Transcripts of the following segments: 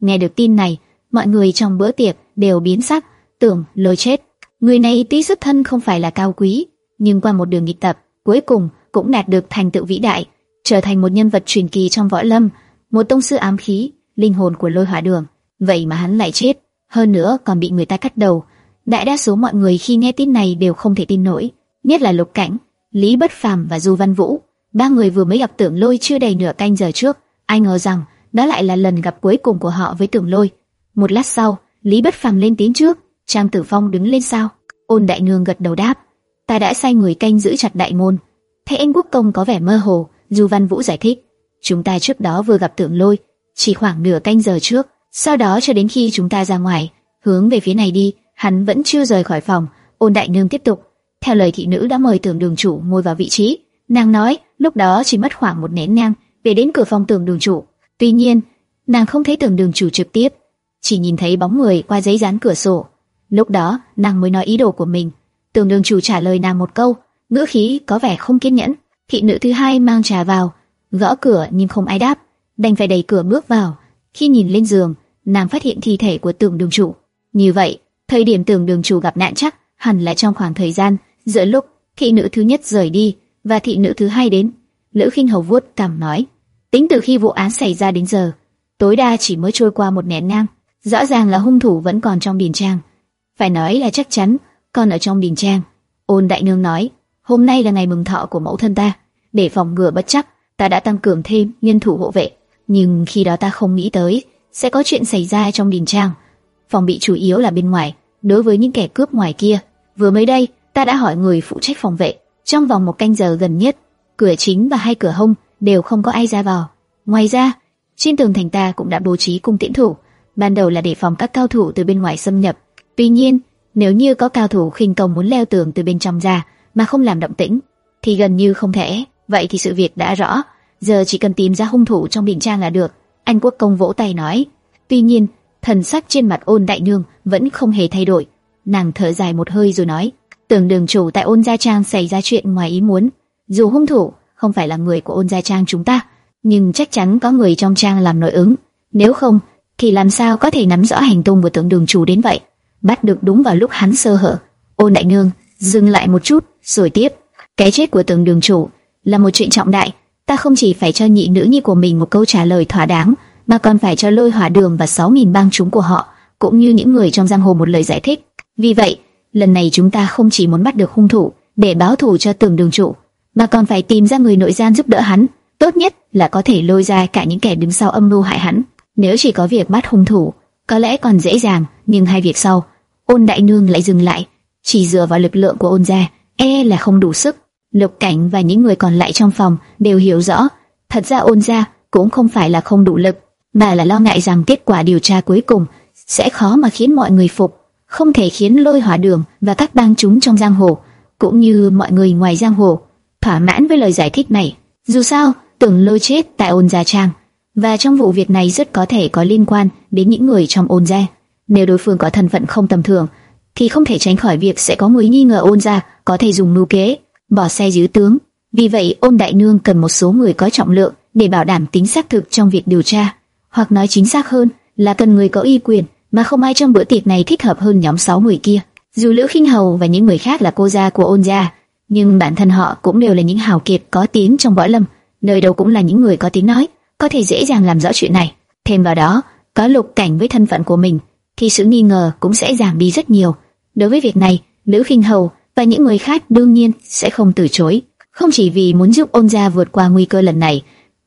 Nghe được tin này, mọi người trong bữa tiệc đều biến sắc, tưởng lôi chết. Người này tí xuất thân không phải là cao quý, nhưng qua một đường nghịch tập, cuối cùng cũng đạt được thành tựu vĩ đại, trở thành một nhân vật truyền kỳ trong võ lâm, một tông sư ám khí, linh hồn của lôi hỏa đường. Vậy mà hắn lại chết, hơn nữa còn bị người ta cắt đầu. Đại đa số mọi người khi nghe tin này đều không thể tin nổi, nhất là Lục Cảnh, Lý Bất Phàm và Du Văn Vũ. Ba người vừa mới gặp Tưởng Lôi chưa đầy nửa canh giờ trước, ai ngờ rằng đó lại là lần gặp cuối cùng của họ với Tưởng Lôi. Một lát sau, Lý Bất Phàm lên tiếng trước, Trang Tử Phong đứng lên sau. Ôn Đại Nương gật đầu đáp, ta đã sai người canh giữ chặt đại môn. Thấy anh quốc công có vẻ mơ hồ, Du Văn Vũ giải thích, chúng ta trước đó vừa gặp Tưởng Lôi, chỉ khoảng nửa canh giờ trước, sau đó cho đến khi chúng ta ra ngoài, hướng về phía này đi, hắn vẫn chưa rời khỏi phòng. Ôn Đại Nương tiếp tục, theo lời thị nữ đã mời Tưởng Đường chủ ngồi vào vị trí, nàng nói lúc đó chỉ mất khoảng một nén nhang về đến cửa phòng Tưởng Đường chủ. Tuy nhiên, nàng không thấy Tưởng Đường chủ trực tiếp, chỉ nhìn thấy bóng người qua giấy dán cửa sổ. Lúc đó, nàng mới nói ý đồ của mình. Tưởng Đường chủ trả lời nàng một câu, ngữ khí có vẻ không kiên nhẫn. Thị nữ thứ hai mang trà vào, gõ cửa nhưng không ai đáp, đành phải đẩy cửa bước vào. Khi nhìn lên giường, nàng phát hiện thi thể của Tưởng Đường chủ. Như vậy, thời điểm Tưởng Đường chủ gặp nạn chắc hẳn là trong khoảng thời gian giữa lúc thị nữ thứ nhất rời đi và thị nữ thứ hai đến. Lữ Khinh Hầu vuốt cằm nói, tính từ khi vụ án xảy ra đến giờ, tối đa chỉ mới trôi qua một nén nhang, rõ ràng là hung thủ vẫn còn trong điền trang. Phải nói là chắc chắn còn ở trong điền trang. Ôn Đại Nương nói, hôm nay là ngày mừng thọ của mẫu thân ta, để phòng ngừa bất chắc, ta đã tăng cường thêm nhân thủ hộ vệ. Nhưng khi đó ta không nghĩ tới sẽ có chuyện xảy ra trong đình trang. Phòng bị chủ yếu là bên ngoài, đối với những kẻ cướp ngoài kia. Vừa mới đây, ta đã hỏi người phụ trách phòng vệ, trong vòng một canh giờ gần nhất, cửa chính và hai cửa hông đều không có ai ra vào. Ngoài ra, trên tường thành ta cũng đã bố trí cung tiễn thủ, ban đầu là để phòng các cao thủ từ bên ngoài xâm nhập. Tuy nhiên, nếu như có cao thủ khinh công muốn leo tường từ bên trong ra mà không làm động tĩnh, thì gần như không thể. Vậy thì sự việc đã rõ, giờ chỉ cần tìm ra hung thủ trong bình trang là được. Anh quốc công vỗ tay nói. Tuy nhiên, thần sắc trên mặt ôn đại nương vẫn không hề thay đổi. Nàng thở dài một hơi rồi nói, tưởng đường chủ tại ôn gia trang xảy ra chuyện ngoài ý muốn. Dù hung thủ không phải là người của ôn gia trang chúng ta, nhưng chắc chắn có người trong trang làm nội ứng. Nếu không, thì làm sao có thể nắm rõ hành tung của tưởng đường chủ đến vậy? Bắt được đúng vào lúc hắn sơ hở. Ôn đại nương dừng lại một chút, rồi tiếp. Cái chết của tưởng đường chủ là một chuyện trọng đại. Ta không chỉ phải cho nhị nữ nhi của mình một câu trả lời thỏa đáng, mà còn phải cho lôi hỏa đường và sáu nghìn bang chúng của họ, cũng như những người trong giang hồ một lời giải thích. Vì vậy, lần này chúng ta không chỉ muốn bắt được hung thủ để báo thù cho tưởng đường chủ, mà còn phải tìm ra người nội gian giúp đỡ hắn. Tốt nhất là có thể lôi ra cả những kẻ đứng sau âm mưu hại hắn. Nếu chỉ có việc bắt hung thủ, có lẽ còn dễ dàng, nhưng hai việc sau, ôn đại nương lại dừng lại. Chỉ dựa vào lực lượng của ôn gia, e là không đủ sức. Lục cảnh và những người còn lại trong phòng đều hiểu rõ, thật ra ôn gia cũng không phải là không đủ lực, mà là lo ngại rằng kết quả điều tra cuối cùng sẽ khó mà khiến mọi người phục, không thể khiến lôi hỏa đường và các bang chúng trong giang hồ, cũng như mọi người ngoài giang hồ, thỏa mãn với lời giải thích này. Dù sao, tưởng lôi chết tại ôn gia trang, và trong vụ việc này rất có thể có liên quan đến những người trong ôn gia. Nếu đối phương có thân phận không tầm thường, thì không thể tránh khỏi việc sẽ có người nghi ngờ ôn gia có thể dùng mưu kế, bỏ xe dưới tướng. Vì vậy, ôn đại nương cần một số người có trọng lượng để bảo đảm tính xác thực trong việc điều tra hoặc nói chính xác hơn là cần người có uy quyền, mà không ai trong bữa tiệc này thích hợp hơn nhóm 6 người kia. Dù Lữ Khinh Hầu và những người khác là cô gia của Ôn gia, nhưng bản thân họ cũng đều là những hào kiệt có tiếng trong võ lâm, nơi đâu cũng là những người có tiếng nói, có thể dễ dàng làm rõ chuyện này. Thêm vào đó, có Lục Cảnh với thân phận của mình, thì sự nghi ngờ cũng sẽ giảm đi rất nhiều. Đối với việc này, Lữ Khinh Hầu và những người khác đương nhiên sẽ không từ chối, không chỉ vì muốn giúp Ôn gia vượt qua nguy cơ lần này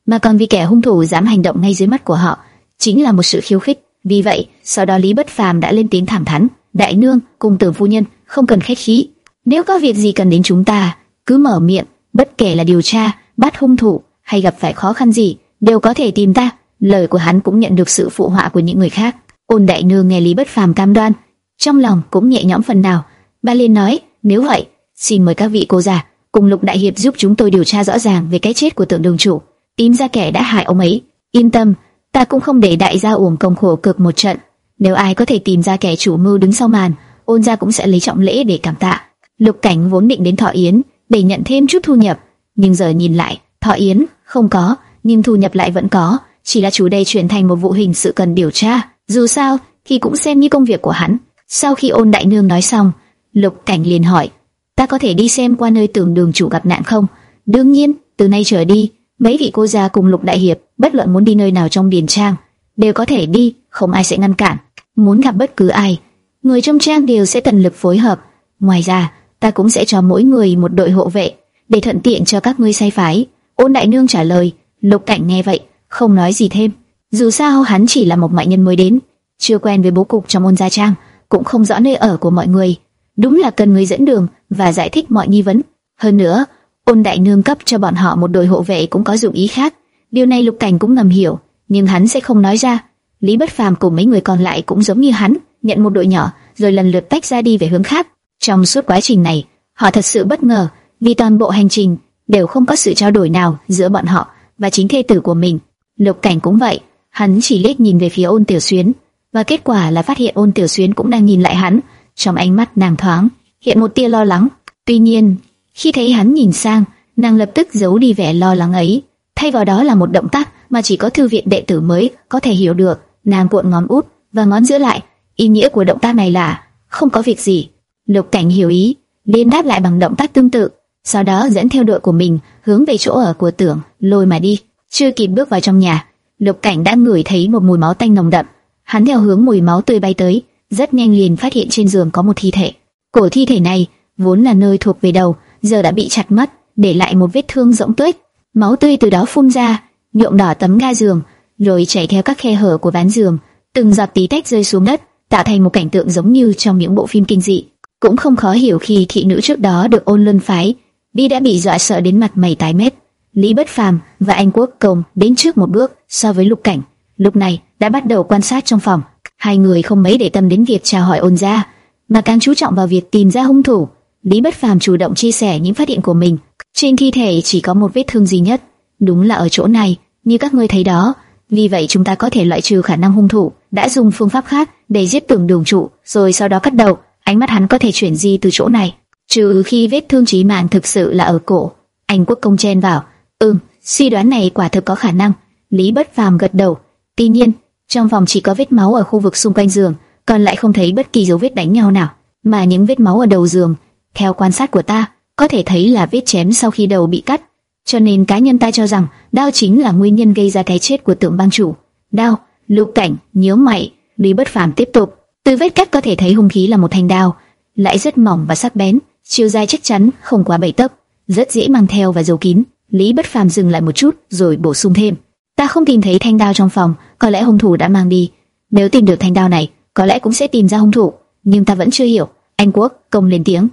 mà còn vì kẻ hung thủ dám hành động ngay dưới mắt của họ, chính là một sự khiêu khích. Vì vậy, sau đó Lý Bất Phàm đã lên tiếng thẳng thắn, đại nương, cùng tưởng phu nhân, không cần khách khí. Nếu có việc gì cần đến chúng ta, cứ mở miệng, bất kể là điều tra, bắt hung thủ hay gặp phải khó khăn gì, đều có thể tìm ta. Lời của hắn cũng nhận được sự phụ họa của những người khác. Ôn đại nương nghe Lý Bất Phàm cam đoan, trong lòng cũng nhẹ nhõm phần nào. Ba Liên nói, nếu vậy, xin mời các vị cô già cùng Lục đại hiệp giúp chúng tôi điều tra rõ ràng về cái chết của tượng đường chủ tìm ra kẻ đã hại ông ấy. Yên tâm, ta cũng không để đại gia uổng công khổ cực một trận. Nếu ai có thể tìm ra kẻ chủ mưu đứng sau màn, ôn gia cũng sẽ lấy trọng lễ để cảm tạ. Lục Cảnh vốn định đến Thọ Yến để nhận thêm chút thu nhập, nhưng giờ nhìn lại, Thọ Yến không có, nhưng thu nhập lại vẫn có, chỉ là chủ đề chuyển thành một vụ hình sự cần điều tra. Dù sao, thì cũng xem như công việc của hắn. Sau khi ôn đại nương nói xong, Lục Cảnh liền hỏi, ta có thể đi xem qua nơi tưởng đường chủ gặp nạn không? Đương nhiên, từ nay trở đi, mấy vị cô gia cùng Lục Đại Hiệp, bất luận muốn đi nơi nào trong biển trang, đều có thể đi, không ai sẽ ngăn cản. Muốn gặp bất cứ ai, người trong trang đều sẽ tận lực phối hợp. Ngoài ra, ta cũng sẽ cho mỗi người một đội hộ vệ, để thuận tiện cho các ngươi say phái. Ôn Đại Nương trả lời, Lục Cảnh nghe vậy, không nói gì thêm. Dù sao hắn chỉ là một mại nhân mới đến, chưa quen với bố cục trong ôn gia trang, cũng không rõ nơi ở của mọi người. Đúng là cần người dẫn đường và giải thích mọi nghi vấn. Hơn nữa, ôn đại nương cấp cho bọn họ một đội hộ vệ cũng có dụng ý khác. Điều này Lục Cảnh cũng ngầm hiểu, nhưng hắn sẽ không nói ra. Lý Bất Phàm cùng mấy người còn lại cũng giống như hắn, nhận một đội nhỏ, rồi lần lượt tách ra đi về hướng khác. Trong suốt quá trình này, họ thật sự bất ngờ, vì toàn bộ hành trình đều không có sự trao đổi nào giữa bọn họ và chính thê tử của mình. Lục Cảnh cũng vậy, hắn chỉ liếc nhìn về phía Ôn Tiểu Xuyến, và kết quả là phát hiện Ôn Tiểu Xuyên cũng đang nhìn lại hắn, trong ánh mắt nàng thoáng hiện một tia lo lắng. Tuy nhiên, khi thấy hắn nhìn sang, nàng lập tức giấu đi vẻ lo lắng ấy, thay vào đó là một động tác mà chỉ có thư viện đệ tử mới có thể hiểu được. Nàng cuộn ngón út và ngón giữa lại, ý nghĩa của động tác này là không có việc gì. Lục Cảnh hiểu ý, liền đáp lại bằng động tác tương tự, sau đó dẫn theo đội của mình hướng về chỗ ở của Tưởng, lôi mà đi. Chưa kịp bước vào trong nhà, Lục Cảnh đã ngửi thấy một mùi máu tanh nồng đậm Hắn theo hướng mùi máu tươi bay tới, rất nhanh liền phát hiện trên giường có một thi thể. Cổ thi thể này vốn là nơi thuộc về đầu, giờ đã bị chặt mất, để lại một vết thương rỗng tuếch. Máu tươi từ đó phun ra, nhuộm đỏ tấm ga giường, rồi chảy theo các khe hở của ván giường, từng giọt tí tách rơi xuống đất, tạo thành một cảnh tượng giống như trong những bộ phim kinh dị. Cũng không khó hiểu khi thị nữ trước đó được ôn luân phái, đi đã bị dọa sợ đến mặt mày tái mét. Lý Bất Phàm và anh Quốc Công đến trước một bước so với Lục Cảnh. Lúc này, đã bắt đầu quan sát trong phòng. Hai người không mấy để tâm đến việc chào hỏi ôn gia, mà càng chú trọng vào việc tìm ra hung thủ. Lý Bất Phàm chủ động chia sẻ những phát hiện của mình. Trên thi thể chỉ có một vết thương duy nhất, đúng là ở chỗ này, như các ngươi thấy đó. Vì vậy chúng ta có thể loại trừ khả năng hung thủ đã dùng phương pháp khác để giết tưởng đường trụ, rồi sau đó cắt đầu. Ánh mắt hắn có thể chuyển di từ chỗ này, trừ khi vết thương chí mạng thực sự là ở cổ. Anh quốc công chen vào. Ừm, suy đoán này quả thực có khả năng. Lý Bất Phàm gật đầu. Tuy nhiên, trong phòng chỉ có vết máu ở khu vực xung quanh giường, còn lại không thấy bất kỳ dấu vết đánh nhau nào, mà những vết máu ở đầu giường, theo quan sát của ta, có thể thấy là vết chém sau khi đầu bị cắt. Cho nên cá nhân ta cho rằng đao chính là nguyên nhân gây ra cái chết của tượng bang chủ. Đao, lục cảnh, nhớ mày, Lý Bất Phàm tiếp tục. Từ vết cắt có thể thấy hung khí là một thanh đao, lại rất mỏng và sắc bén, chiều dài chắc chắn không quá bảy tấc, rất dễ mang theo và giấu kín. Lý Bất Phàm dừng lại một chút, rồi bổ sung thêm: Ta không tìm thấy thanh đao trong phòng, có lẽ hung thủ đã mang đi. Nếu tìm được thanh đao này, có lẽ cũng sẽ tìm ra hung thủ, nhưng ta vẫn chưa hiểu. Anh Quốc công lên tiếng.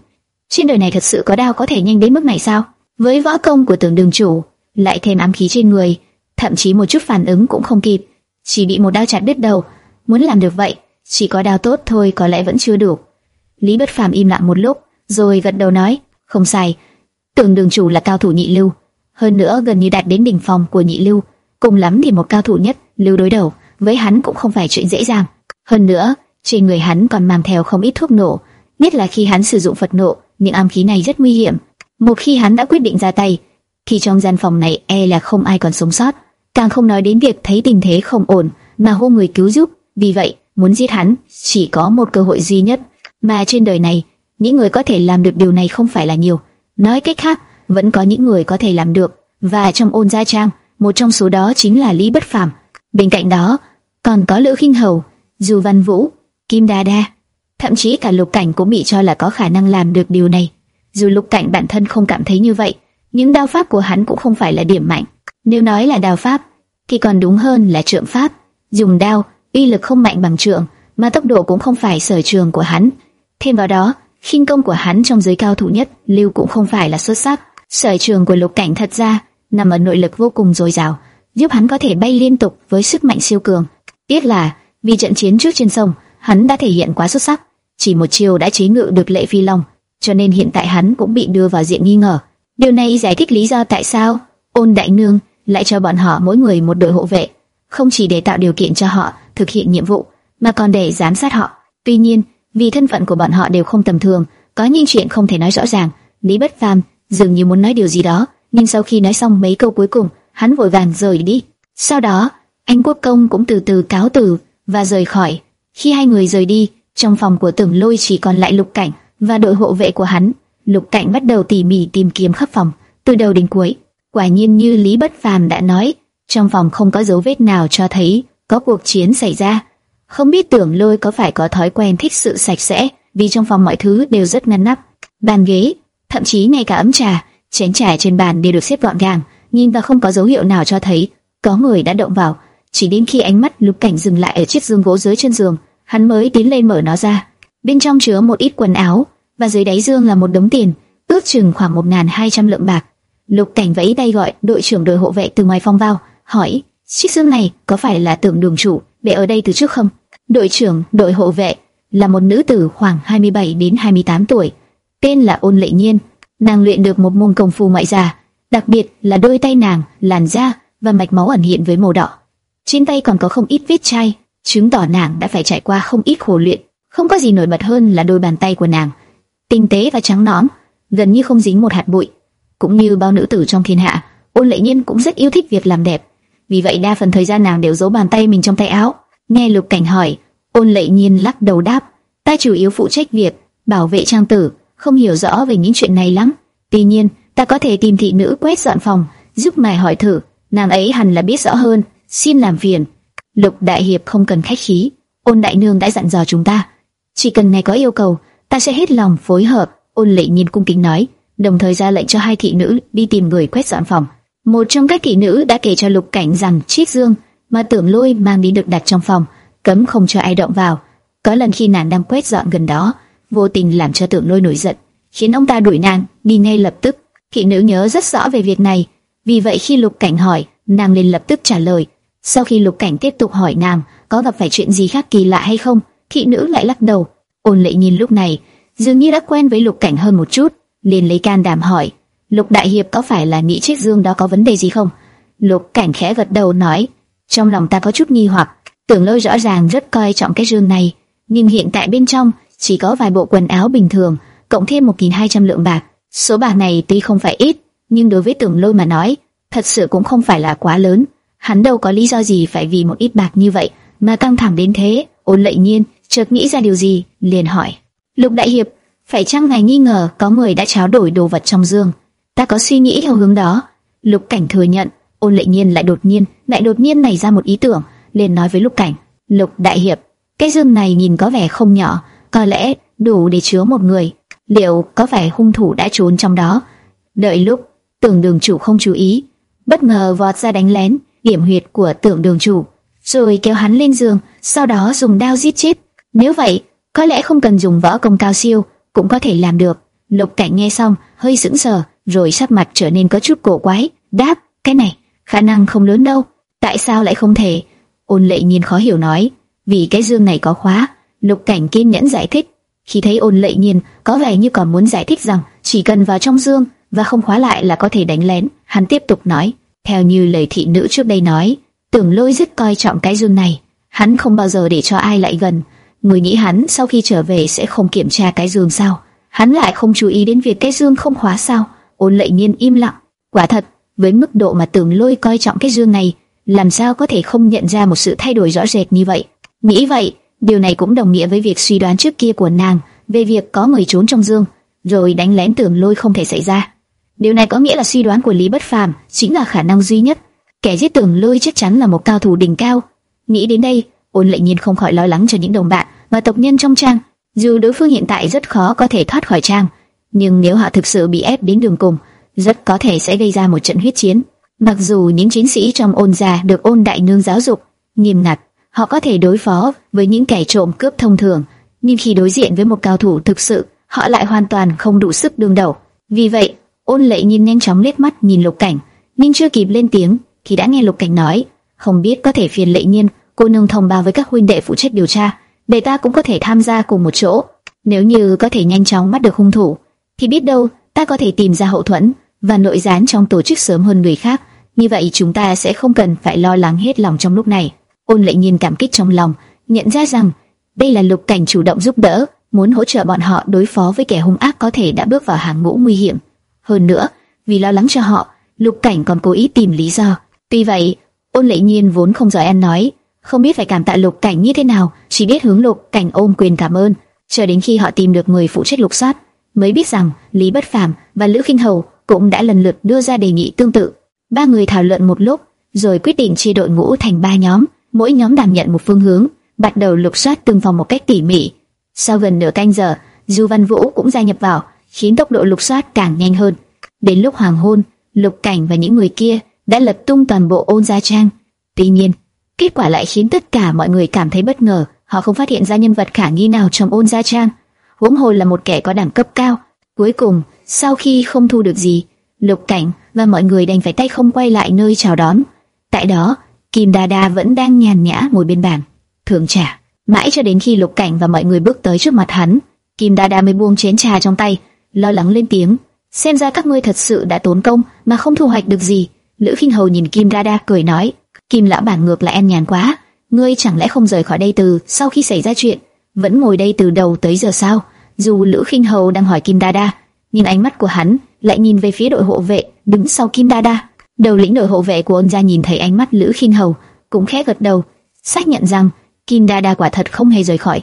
Trên đời này thật sự có đao có thể nhanh đến mức này sao? Với võ công của tưởng đường chủ, lại thêm ám khí trên người, thậm chí một chút phản ứng cũng không kịp, chỉ bị một đao chặt đứt đầu. Muốn làm được vậy, chỉ có đao tốt thôi có lẽ vẫn chưa đủ. Lý Bất Phàm im lặng một lúc, rồi gật đầu nói, không sai, tưởng đường chủ là cao thủ nhị lưu, hơn nữa gần như đạt đến đỉnh phong của nhị lưu cùng lắm thì một cao thủ nhất lưu đối đầu với hắn cũng không phải chuyện dễ dàng. Hơn nữa, trên người hắn còn mang theo không ít thuốc nổ, nhất là khi hắn sử dụng Phật nộ, những ám khí này rất nguy hiểm. Một khi hắn đã quyết định ra tay, thì trong gian phòng này e là không ai còn sống sót. Càng không nói đến việc thấy tình thế không ổn mà hô người cứu giúp. Vì vậy, muốn giết hắn chỉ có một cơ hội duy nhất, mà trên đời này, những người có thể làm được điều này không phải là nhiều. Nói cách khác, vẫn có những người có thể làm được, và trong ôn gia trang một trong số đó chính là Lý Bất Phàm. Bên cạnh đó, còn có Lữ Khinh Hầu, Du Văn Vũ, Kim Đa Đa, thậm chí cả Lục Cảnh cũng bị cho là có khả năng làm được điều này. Dù Lục Cảnh bản thân không cảm thấy như vậy, những đao pháp của hắn cũng không phải là điểm mạnh. Nếu nói là đao pháp, thì còn đúng hơn là trượng pháp. Dùng đao, uy lực không mạnh bằng trượng, mà tốc độ cũng không phải sở trường của hắn. Thêm vào đó, khinh công của hắn trong giới cao thủ nhất, lưu cũng không phải là xuất sắc. Sở trường của Lục Cảnh thật ra nằm ở nội lực vô cùng dồi dào, giúp hắn có thể bay liên tục với sức mạnh siêu cường. Tiếc là vì trận chiến trước trên sông, hắn đã thể hiện quá xuất sắc, chỉ một chiều đã chế ngự được Lệ Phi Long, cho nên hiện tại hắn cũng bị đưa vào diện nghi ngờ. Điều này giải thích lý do tại sao Ôn Đại Nương lại cho bọn họ mỗi người một đội hộ vệ, không chỉ để tạo điều kiện cho họ thực hiện nhiệm vụ, mà còn để giám sát họ. Tuy nhiên, vì thân phận của bọn họ đều không tầm thường, có những chuyện không thể nói rõ ràng. Lý Bất Phàm dường như muốn nói điều gì đó, nhưng sau khi nói xong mấy câu cuối cùng, hắn vội vàng rời đi. Sau đó, Anh Quốc Công cũng từ từ cáo từ và rời khỏi. Khi hai người rời đi, trong phòng của Tưởng Lôi chỉ còn lại Lục Cảnh và đội hộ vệ của hắn. Lục Cảnh bắt đầu tỉ mỉ tìm kiếm khắp phòng, từ đầu đến cuối. Quả nhiên như Lý Bất Phàm đã nói, trong phòng không có dấu vết nào cho thấy có cuộc chiến xảy ra. Không biết Tưởng Lôi có phải có thói quen thích sự sạch sẽ, vì trong phòng mọi thứ đều rất ngăn nắp, bàn ghế, thậm chí ngay cả ấm trà, chén trà trên bàn đều được xếp gọn gàng, nhìn và không có dấu hiệu nào cho thấy có người đã động vào. Chỉ đến khi ánh mắt Lục Cảnh dừng lại ở chiếc giường gỗ dưới chân giường, hắn mới tiến lên mở nó ra. Bên trong chứa một ít quần áo, và dưới đáy dương là một đống tiền, ước chừng khoảng một ngàn hai trăm lượng bạc. Lục Cảnh vẫy tay gọi đội trưởng đội hộ vệ từ ngoài phòng vào, hỏi: chiếc dương này có phải là tưởng đường chủ để ở đây từ trước không? Đội trưởng đội hộ vệ là một nữ tử khoảng 27 đến 28 tuổi, tên là Ôn Lệ Nhiên. Nàng luyện được một môn công phu ngoại gia, đặc biệt là đôi tay nàng, làn da và mạch máu ẩn hiện với màu đỏ. Trên tay còn có không ít vết chai, chứng tỏ nàng đã phải trải qua không ít khổ luyện. Không có gì nổi bật hơn là đôi bàn tay của nàng, tinh tế và trắng nõn, gần như không dính một hạt bụi. Cũng như bao nữ tử trong thiên hạ, Ôn Lệ Nhiên cũng rất yêu thích việc làm đẹp. Vì vậy đa phần thời gian nàng đều giấu bàn tay mình trong tay áo. Nghe Lục Cảnh hỏi, Ôn Lệ Nhiên lắc đầu đáp, ta chủ yếu phụ trách việc bảo vệ trang tử, không hiểu rõ về những chuyện này lắm. Tuy nhiên, ta có thể tìm thị nữ quét dọn phòng, giúp ngài hỏi thử, nàng ấy hẳn là biết rõ hơn, xin làm phiền. Lục Đại Hiệp không cần khách khí, ôn đại nương đã dặn dò chúng ta. Chỉ cần ngài có yêu cầu, ta sẽ hết lòng phối hợp. Ôn lệ nhiên cung kính nói, đồng thời ra lệnh cho hai thị nữ đi tìm người quét dọn phòng. Một trong các kỵ nữ đã kể cho Lục Cảnh rằng chiếc dương mà tưởng lôi mang đi được đặt trong phòng, cấm không cho ai động vào. Có lần khi nàng đang quét dọn gần đó, vô tình làm cho tưởng lôi nổi giận, khiến ông ta đuổi nàng đi ngay lập tức. Kỵ nữ nhớ rất rõ về việc này, vì vậy khi Lục Cảnh hỏi, nàng liền lập tức trả lời. Sau khi Lục Cảnh tiếp tục hỏi nàng có gặp phải chuyện gì khác kỳ lạ hay không, kỵ nữ lại lắc đầu. Ôn lệ nhìn lúc này dường như đã quen với Lục Cảnh hơn một chút, liền lấy can đảm hỏi: Lục đại hiệp có phải là nghĩ chiếc dương đó có vấn đề gì không? Lục Cảnh khẽ gật đầu nói: trong lòng ta có chút nghi hoặc, tưởng lôi rõ ràng rất coi trọng cái dương này, nhưng hiện tại bên trong chỉ có vài bộ quần áo bình thường, cộng thêm 1.200 lượng bạc. Số bạc này tuy không phải ít, nhưng đối với tưởng lôi mà nói, thật sự cũng không phải là quá lớn. Hắn đâu có lý do gì phải vì một ít bạc như vậy mà căng thẳng đến thế. Ôn lệ nhiên chợt nghĩ ra điều gì, liền hỏi: Lục đại hiệp, phải chăng ngài nghi ngờ có người đã tráo đổi đồ vật trong dương? Ta có suy nghĩ theo hướng đó. Lục cảnh thừa nhận, ôn lệ nhiên lại đột nhiên, lại đột nhiên nảy ra một ý tưởng, liền nói với lục cảnh: Lục đại hiệp, cái dương này nhìn có vẻ không nhỏ, có lẽ đủ để chứa một người. Liệu có phải hung thủ đã trốn trong đó? Đợi lúc tưởng đường chủ không chú ý, bất ngờ vọt ra đánh lén điểm huyệt của tưởng đường chủ, rồi kéo hắn lên giường, sau đó dùng đao giết chết. Nếu vậy, có lẽ không cần dùng võ công cao siêu cũng có thể làm được. Lục Cảnh nghe xong, hơi sững sờ, rồi sắc mặt trở nên có chút cổ quái, đáp: "Cái này, khả năng không lớn đâu, tại sao lại không thể?" Ôn Lệ Nhiên khó hiểu nói: "Vì cái dương này có khóa." Lục Cảnh kiên nhẫn giải thích. Khi thấy Ôn Lệ Nhiên có vẻ như còn muốn giải thích rằng chỉ cần vào trong dương và không khóa lại là có thể đánh lén, hắn tiếp tục nói: "Theo như lời thị nữ trước đây nói, Tưởng Lôi rất coi trọng cái dương này, hắn không bao giờ để cho ai lại gần." Người nghĩ hắn sau khi trở về sẽ không kiểm tra cái giường sao? Hắn lại không chú ý đến việc cái giường không khóa sao? Ôn lệ nhiên im lặng. Quả thật, với mức độ mà tưởng lôi coi trọng cái dương này, làm sao có thể không nhận ra một sự thay đổi rõ rệt như vậy? Nghĩ vậy, điều này cũng đồng nghĩa với việc suy đoán trước kia của nàng về việc có người trốn trong dương, rồi đánh lén tưởng lôi không thể xảy ra. Điều này có nghĩa là suy đoán của Lý Bất Phàm chính là khả năng duy nhất. Kẻ giết tưởng lôi chắc chắn là một cao thủ đỉnh cao. Nghĩ đến đây, ôn lệ nhiên không khỏi lo lắng cho những đồng bạn và tộc nhân trong trang. Dù đối phương hiện tại rất khó có thể thoát khỏi trang, nhưng nếu họ thực sự bị ép đến đường cùng, rất có thể sẽ gây ra một trận huyết chiến. Mặc dù những chiến sĩ trong ôn gia được ôn đại nương giáo dục nghiêm ngặt, họ có thể đối phó với những kẻ trộm cướp thông thường, nhưng khi đối diện với một cao thủ thực sự, họ lại hoàn toàn không đủ sức đương đầu. Vì vậy, ôn lệ nhìn nhanh chóng liếc mắt nhìn lục cảnh, nhưng chưa kịp lên tiếng thì đã nghe lục cảnh nói, không biết có thể phiền lệ nhiên cô nương thông báo với các huynh đệ phụ trách điều tra, để ta cũng có thể tham gia cùng một chỗ. Nếu như có thể nhanh chóng bắt được hung thủ, thì biết đâu ta có thể tìm ra hậu thuẫn và nội gián trong tổ chức sớm hơn người khác. Như vậy chúng ta sẽ không cần phải lo lắng hết lòng trong lúc này. Ôn lệ nhiên cảm kích trong lòng, nhận ra rằng đây là lục cảnh chủ động giúp đỡ, muốn hỗ trợ bọn họ đối phó với kẻ hung ác có thể đã bước vào hàng ngũ nguy hiểm. Hơn nữa, vì lo lắng cho họ, lục cảnh còn cố ý tìm lý do. Tuy vậy, Ôn Lệ Nhiên vốn không giỏi ăn nói, không biết phải cảm tạ Lục Cảnh như thế nào, chỉ biết hướng Lục Cảnh ôm quyền cảm ơn. Chờ đến khi họ tìm được người phụ trách lục soát, mới biết rằng Lý Bất Phàm và Lữ Khinh Hầu cũng đã lần lượt đưa ra đề nghị tương tự. Ba người thảo luận một lúc, rồi quyết định chia đội ngũ thành ba nhóm, mỗi nhóm đảm nhận một phương hướng, bắt đầu lục soát từng phòng một cách tỉ mỉ. Sau gần nửa canh giờ, Du Văn Vũ cũng gia nhập vào, khiến tốc độ lục soát càng nhanh hơn. Đến lúc hoàng hôn, Lục Cảnh và những người kia đã lật tung toàn bộ ôn gia trang. Tuy nhiên, kết quả lại khiến tất cả mọi người cảm thấy bất ngờ. Họ không phát hiện ra nhân vật khả nghi nào trong ôn gia trang. Huống hồ là một kẻ có đẳng cấp cao. Cuối cùng, sau khi không thu được gì, Lục Cảnh và mọi người đành phải tay không quay lại nơi chào đón. Tại đó, Kim Đa Đa vẫn đang nhàn nhã ngồi bên bàn, thưởng trà. Mãi cho đến khi Lục Cảnh và mọi người bước tới trước mặt hắn, Kim Đa Đa mới buông chén trà trong tay, lo lắng lên tiếng xem ra các ngươi thật sự đã tốn công mà không thu hoạch được gì. Lữ Kinh Hầu nhìn Kim Đa Đa cười nói, Kim lão bản ngược lại em nhàn quá, ngươi chẳng lẽ không rời khỏi đây từ sau khi xảy ra chuyện, vẫn ngồi đây từ đầu tới giờ sao? Dù Lữ Khinh Hầu đang hỏi Kim Đa Đa, nhưng ánh mắt của hắn lại nhìn về phía đội hộ vệ đứng sau Kim Đa Đa. Đầu lĩnh đội hộ vệ của ông gia nhìn thấy ánh mắt Lữ Khinh Hầu, cũng khẽ gật đầu, xác nhận rằng Kim Đa Đa quả thật không hề rời khỏi.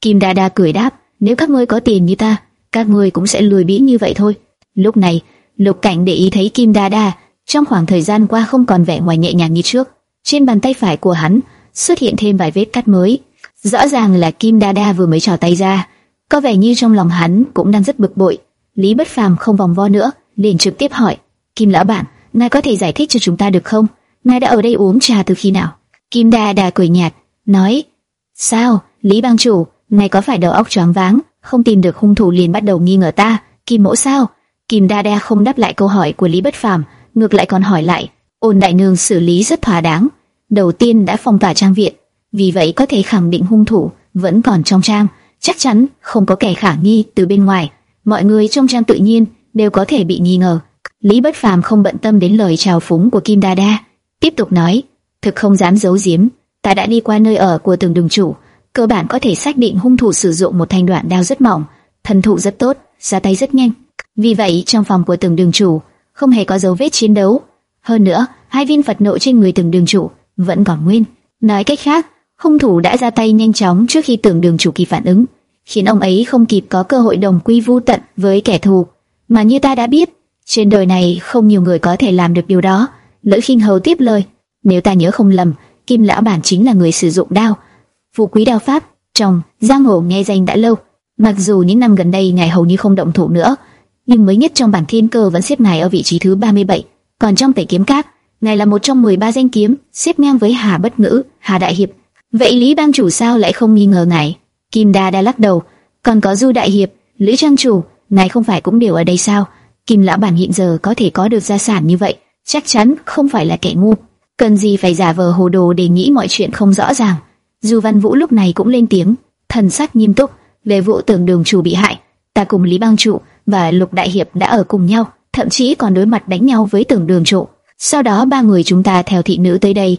Kim Đa Đa cười đáp, nếu các ngươi có tiền như ta, các ngươi cũng sẽ lười biếng như vậy thôi. Lúc này, Lục Cảnh để ý thấy Kim Đa Đa trong khoảng thời gian qua không còn vẻ ngoài nhẹ nhàng như trước. Trên bàn tay phải của hắn xuất hiện thêm vài vết cắt mới. Rõ ràng là Kim Đa Đa vừa mới trò tay ra, có vẻ như trong lòng hắn cũng đang rất bực bội. Lý Bất Phàm không vòng vo nữa, liền trực tiếp hỏi: "Kim lão bản, ngài có thể giải thích cho chúng ta được không? Ngài đã ở đây uống trà từ khi nào?" Kim Đa Đa cười nhạt, nói: "Sao, Lý bang chủ, ngài có phải đầu óc choáng váng, không tìm được hung thủ liền bắt đầu nghi ngờ ta? Kim Mỗ sao?" Kim Đa Đa không đáp lại câu hỏi của Lý Bất Phàm, ngược lại còn hỏi lại, ôn đại nương xử lý rất thỏa đáng. Đầu tiên đã phong tỏa trang viện, vì vậy có thể khẳng định hung thủ vẫn còn trong trang, chắc chắn không có kẻ khả nghi từ bên ngoài. Mọi người trong trang tự nhiên đều có thể bị nghi ngờ. Lý Bất Phàm không bận tâm đến lời chào phúng của Kim Đa Đa, tiếp tục nói, thực không dám giấu giếm, ta đã đi qua nơi ở của từng đường chủ, cơ bản có thể xác định hung thủ sử dụng một thanh đoạn đao rất mỏng, thân thủ rất tốt, ra tay rất nhanh. Vì vậy, trong phòng của từng đường chủ không hề có dấu vết chiến đấu. Hơn nữa, hai viên Phật nộ trên người từng đường chủ vẫn còn nguyên. Nói cách khác, hung thủ đã ra tay nhanh chóng trước khi tưởng đường chủ kịp phản ứng, khiến ông ấy không kịp có cơ hội đồng quy vu tận với kẻ thù. Mà như ta đã biết, trên đời này không nhiều người có thể làm được điều đó. Lữ khinh hầu tiếp lời, nếu ta nhớ không lầm, Kim lão bản chính là người sử dụng đao, phù quý đao pháp trong giang hồ nghe danh đã lâu. Mặc dù những năm gần đây ngài hầu như không động thủ nữa, nhưng mới nhất trong bảng thiên cơ vẫn xếp ngài ở vị trí thứ 37. Còn trong tẩy kiếm các, ngài là một trong 13 danh kiếm, xếp ngang với Hà Bất Ngữ, Hà Đại Hiệp. Vậy Lý Bang chủ sao lại không nghi ngờ ngài? Kim Đa đã lắc đầu. Còn có Du Đại Hiệp, Lữ Trang chủ, ngài không phải cũng đều ở đây sao? Kim lão bản hiện giờ có thể có được gia sản như vậy, chắc chắn không phải là kẻ ngu. Cần gì phải giả vờ hồ đồ để nghĩ mọi chuyện không rõ ràng. Du Văn Vũ lúc này cũng lên tiếng, thần sắc nghiêm túc về vụ tưởng đường chủ bị hại. Ta cùng Lý Bang chủ và Lục Đại Hiệp đã ở cùng nhau, thậm chí còn đối mặt đánh nhau với tưởng đường trụ. Sau đó ba người chúng ta theo thị nữ tới đây.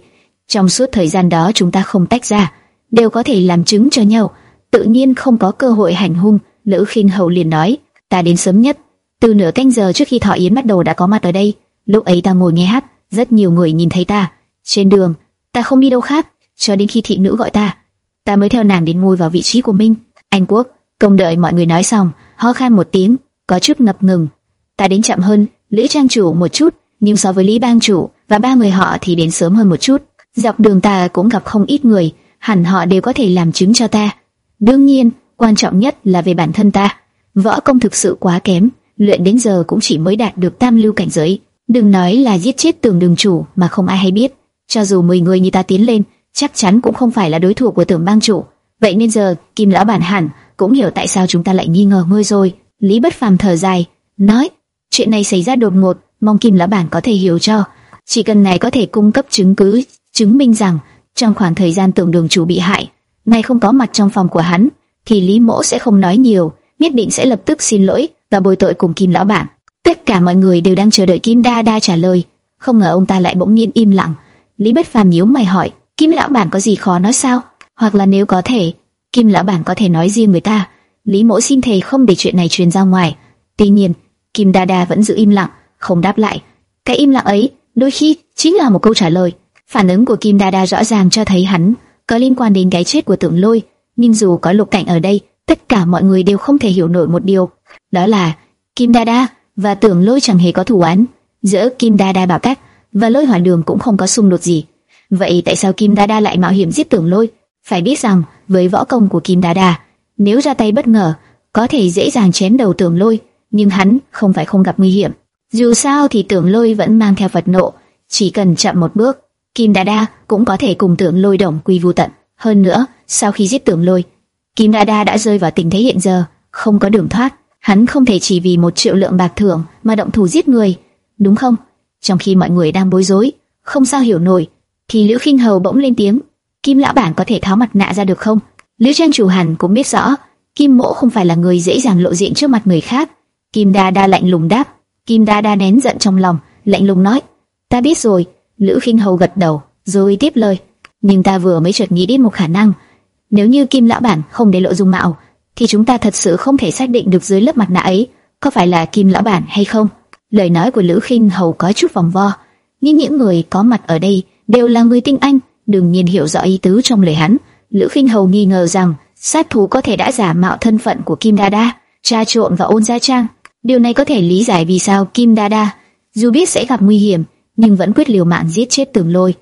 Trong suốt thời gian đó chúng ta không tách ra, đều có thể làm chứng cho nhau, tự nhiên không có cơ hội hành hung. Lữ Khinh Hầu liền nói, ta đến sớm nhất, từ nửa canh giờ trước khi Thọ Yến bắt đầu đã có mặt ở đây. Lúc ấy ta ngồi nghe hát, rất nhiều người nhìn thấy ta. Trên đường, ta không đi đâu khác, cho đến khi thị nữ gọi ta, ta mới theo nàng đến ngồi vào vị trí của mình. Anh Quốc, công đợi mọi người nói xong, ho khan một tiếng, có chút ngập ngừng. Ta đến chậm hơn lữ Trang chủ một chút, nhưng so với Lý Bang chủ và ba người họ thì đến sớm hơn một chút. Dọc đường ta cũng gặp không ít người, hẳn họ đều có thể làm chứng cho ta. Đương nhiên, quan trọng nhất là về bản thân ta. Võ công thực sự quá kém, luyện đến giờ cũng chỉ mới đạt được tam lưu cảnh giới. Đừng nói là giết chết tường đường chủ mà không ai hay biết. Cho dù 10 người như ta tiến lên, chắc chắn cũng không phải là đối thủ của tưởng bang chủ. Vậy nên giờ, Kim lão bản hẳn cũng hiểu tại sao chúng ta lại nghi ngờ ngươi rồi. Lý Bất Phàm thở dài, nói, chuyện này xảy ra đột ngột, mong Kim Lão Bản có thể hiểu cho. Chỉ cần này có thể cung cấp chứng cứ, chứng minh rằng trong khoảng thời gian tưởng đường chủ bị hại, nay không có mặt trong phòng của hắn, thì Lý Mỗ sẽ không nói nhiều, nhất định sẽ lập tức xin lỗi và bồi tội cùng Kim Lão Bản. Tất cả mọi người đều đang chờ đợi Kim Đa Đa trả lời, không ngờ ông ta lại bỗng nhiên im lặng. Lý Bất Phàm nhíu mày hỏi, Kim Lão Bản có gì khó nói sao? Hoặc là nếu có thể, Kim Lão Bản có thể nói riêng người ta Lý Mỗ xin thề không để chuyện này truyền ra ngoài. Tuy nhiên, Kim Đa Đa vẫn giữ im lặng, không đáp lại. Cái im lặng ấy, đôi khi chính là một câu trả lời. Phản ứng của Kim Đa Đa rõ ràng cho thấy hắn có liên quan đến cái chết của Tưởng Lôi, nhưng dù có Lục Cảnh ở đây, tất cả mọi người đều không thể hiểu nổi một điều, đó là Kim Đa Đa và Tưởng Lôi chẳng hề có thù oán, giữa Kim Đa Đa bảo cách và Lôi Hỏa Đường cũng không có xung đột gì. Vậy tại sao Kim Đa Đa lại mạo hiểm giết Tưởng Lôi? Phải biết rằng, với võ công của Kim Đa Đa, nếu ra tay bất ngờ, có thể dễ dàng chém đầu Tưởng Lôi, nhưng hắn không phải không gặp nguy hiểm. Dù sao thì Tưởng Lôi vẫn mang theo Phật nộ, chỉ cần chậm một bước, Kim Đa Đa cũng có thể cùng Tưởng Lôi đồng quy vu tận. Hơn nữa, sau khi giết Tưởng Lôi, Kim Đa Đa đã rơi vào tình thế hiện giờ, không có đường thoát. Hắn không thể chỉ vì một triệu lượng bạc thưởng mà động thủ giết người, đúng không? Trong khi mọi người đang bối rối, không sao hiểu nổi, thì Lữ Khinh Hầu bỗng lên tiếng, Kim lão bản có thể tháo mặt nạ ra được không? Lữ Trang chủ hẳn cũng biết rõ, Kim Mỗ không phải là người dễ dàng lộ diện trước mặt người khác. Kim Đa Đa lạnh lùng đáp. Kim Đa Đa nén giận trong lòng, lạnh lùng nói: "Ta biết rồi." Lữ Khinh Hầu gật đầu, rồi tiếp lời: "Nhưng ta vừa mới chợt nghĩ đến một khả năng, nếu như Kim lão bản không để lộ dung mạo, thì chúng ta thật sự không thể xác định được dưới lớp mặt nạ ấy có phải là Kim lão bản hay không." Lời nói của Lữ Khinh Hầu có chút vòng vo, nhưng những người có mặt ở đây đều là người tinh anh, đương nhiên hiểu rõ ý tứ trong lời hắn. Lữ Khinh Hầu nghi ngờ rằng sát thủ có thể đã giả mạo thân phận của Kim Đa Đa, tra trộn và ôn gia trang. Điều này có thể lý giải vì sao Kim Đa Đa, dù biết sẽ gặp nguy hiểm, nhưng vẫn quyết liều mạng giết chết Tường Lôi.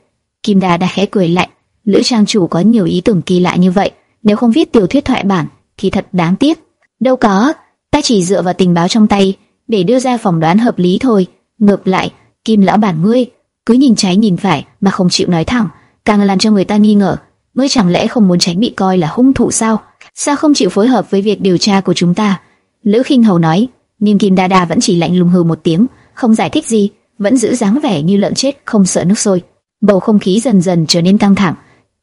Kim Đà đã khẽ cười lạnh, Lữ trang chủ có nhiều ý tưởng kỳ lạ như vậy, nếu không viết tiểu thuyết thoại bản thì thật đáng tiếc. Đâu có, ta chỉ dựa vào tình báo trong tay để đưa ra phỏng đoán hợp lý thôi. Ngược lại, Kim lão bản ngươi cứ nhìn trái nhìn phải mà không chịu nói thẳng, càng làm cho người ta nghi ngờ. Ngươi chẳng lẽ không muốn tránh bị coi là hung thủ sao? Sao không chịu phối hợp với việc điều tra của chúng ta? Lữ Khinh Hầu nói, nhưng Kim Đa Đa vẫn chỉ lạnh lùng hừ một tiếng, không giải thích gì, vẫn giữ dáng vẻ như lợn chết không sợ nước sôi. Bầu không khí dần dần trở nên căng thẳng,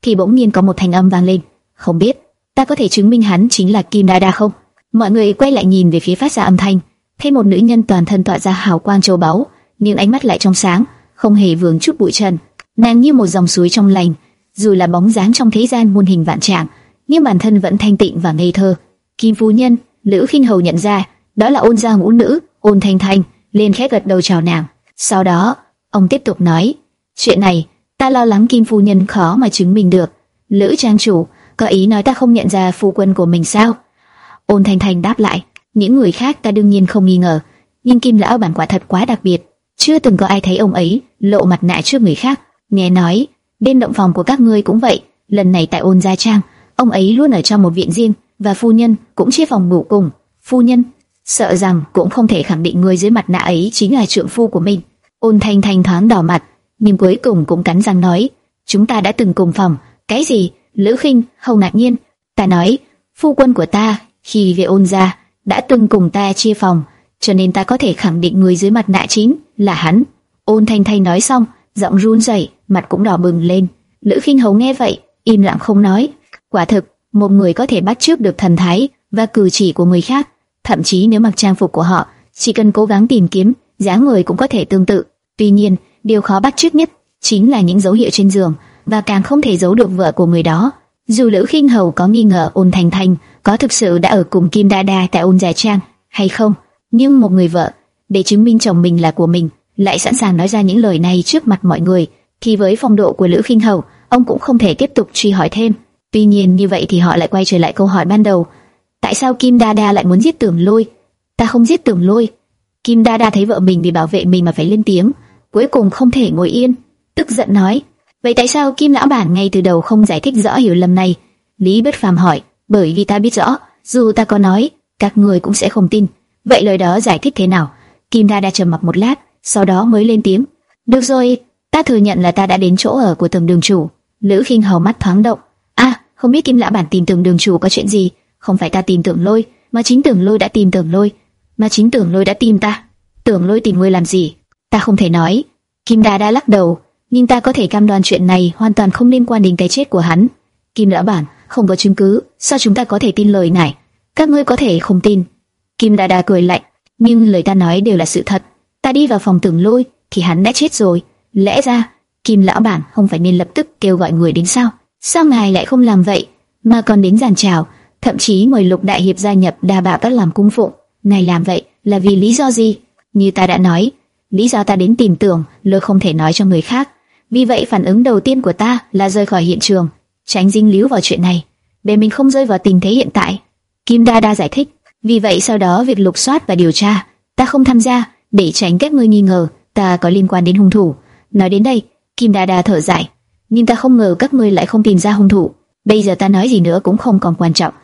thì bỗng nhiên có một thanh âm vang lên, không biết ta có thể chứng minh hắn chính là Kim Đa Đa không? Mọi người quay lại nhìn về phía phát ra âm thanh, thấy một nữ nhân toàn thân tỏa ra hào quang châu báu, nhưng ánh mắt lại trong sáng, không hề vướng chút bụi trần. Nàng như một dòng suối trong lành, dù là bóng dáng trong thế gian muôn hình vạn trạng, nhưng bản thân vẫn thanh tịnh và ngây thơ. Kim phu nhân, Lữ Khinh Hầu nhận ra, đó là ôn gia ngũ nữ, ôn thanh thanh, liền khẽ gật đầu chào nàng. Sau đó, ông tiếp tục nói, chuyện này, ta lo lắng Kim phu nhân khó mà chứng minh được. Lữ trang chủ, có ý nói ta không nhận ra phu quân của mình sao? Ôn thanh thanh đáp lại, những người khác ta đương nhiên không nghi ngờ, nhưng Kim lão bản quả thật quá đặc biệt, chưa từng có ai thấy ông ấy lộ mặt nạ trước người khác. Nghe nói, bên động phòng của các ngươi cũng vậy, lần này tại ôn gia trang, ông ấy luôn ở trong một viện riêng và phu nhân cũng chia phòng ngủ cùng. Phu nhân sợ rằng cũng không thể khẳng định người dưới mặt nạ ấy chính là trượng phu của mình. Ôn Thanh Thanh thoáng đỏ mặt, nhưng cuối cùng cũng cắn răng nói, chúng ta đã từng cùng phòng. Cái gì? Lữ Khinh hầu ngạc nhiên. Ta nói, phu quân của ta khi về ôn gia đã từng cùng ta chia phòng, cho nên ta có thể khẳng định người dưới mặt nạ chính là hắn. Ôn Thanh Thanh nói xong, giọng run rẩy, mặt cũng đỏ bừng lên. Lữ Khinh Hầu nghe vậy, im lặng không nói. Quả thực, một người có thể bắt chước được thần thái và cử chỉ của người khác, thậm chí nếu mặc trang phục của họ, chỉ cần cố gắng tìm kiếm, dáng người cũng có thể tương tự. Tuy nhiên, điều khó bắt chước nhất chính là những dấu hiệu trên giường, và càng không thể giấu được vợ của người đó. Dù Lữ Khinh Hầu có nghi ngờ Ôn Thành Thành có thực sự đã ở cùng Kim Đa Đa tại Ôn Gia Trang hay không, nhưng một người vợ để chứng minh chồng mình là của mình, lại sẵn sàng nói ra những lời này trước mặt mọi người, thì với phong độ của Lữ Khinh Hầu, ông cũng không thể tiếp tục truy hỏi thêm. Tuy nhiên như vậy thì họ lại quay trở lại câu hỏi ban đầu, tại sao Kim Đa Đa lại muốn giết Tưởng Lôi? Ta không giết Tưởng Lôi. Kim Đa Đa thấy vợ mình bị bảo vệ mình mà phải lên tiếng, cuối cùng không thể ngồi yên, tức giận nói: vậy tại sao Kim lão bản ngay từ đầu không giải thích rõ hiểu lầm này? Lý Bất Phàm hỏi: bởi vì ta biết rõ, dù ta có nói, các người cũng sẽ không tin. Vậy lời đó giải thích thế nào? Kim Đa Đa trầm mặc một lát, sau đó mới lên tiếng: được rồi, ta thừa nhận là ta đã đến chỗ ở của tường đường chủ. Lữ Khinh Hầu mắt thoáng động, a, không biết Kim lão bản tìm tường đường chủ có chuyện gì? Không phải ta tìm tưởng lôi, mà chính tưởng lôi đã tìm tưởng lôi, mà chính tưởng lôi đã tìm ta. Tưởng lôi tìm ngươi làm gì? Ta không thể nói. Kim Đa đã lắc đầu, nhưng ta có thể cam đoan chuyện này hoàn toàn không liên quan đến cái chết của hắn. Kim lão bản, không có chứng cứ, sao chúng ta có thể tin lời này? Các ngươi có thể không tin. Kim Đa Đa cười lạnh, nhưng lời ta nói đều là sự thật. Ta đi vào phòng tưởng lôi, thì hắn đã chết rồi. Lẽ ra, Kim lão bản không phải nên lập tức kêu gọi người đến sao? Sao ngài lại không làm vậy, mà còn đến giàn chào, thậm chí mời Lục đại hiệp gia nhập đa bảo các làm cung phụng? Ngài làm vậy là vì lý do gì? Như ta đã nói, lý do ta đến tìm tưởng, lơ không thể nói cho người khác, Vì vậy phản ứng đầu tiên của ta là rời khỏi hiện trường, tránh dính líu vào chuyện này, để mình không rơi vào tình thế hiện tại. Kim Đa Đa giải thích. Vì vậy sau đó việc lục soát và điều tra, ta không tham gia để tránh các ngươi nghi ngờ ta có liên quan đến hung thủ. Nói đến đây, Kim Đa Đa thở dài, nhưng ta không ngờ các ngươi lại không tìm ra hung thủ. Bây giờ ta nói gì nữa cũng không còn quan trọng.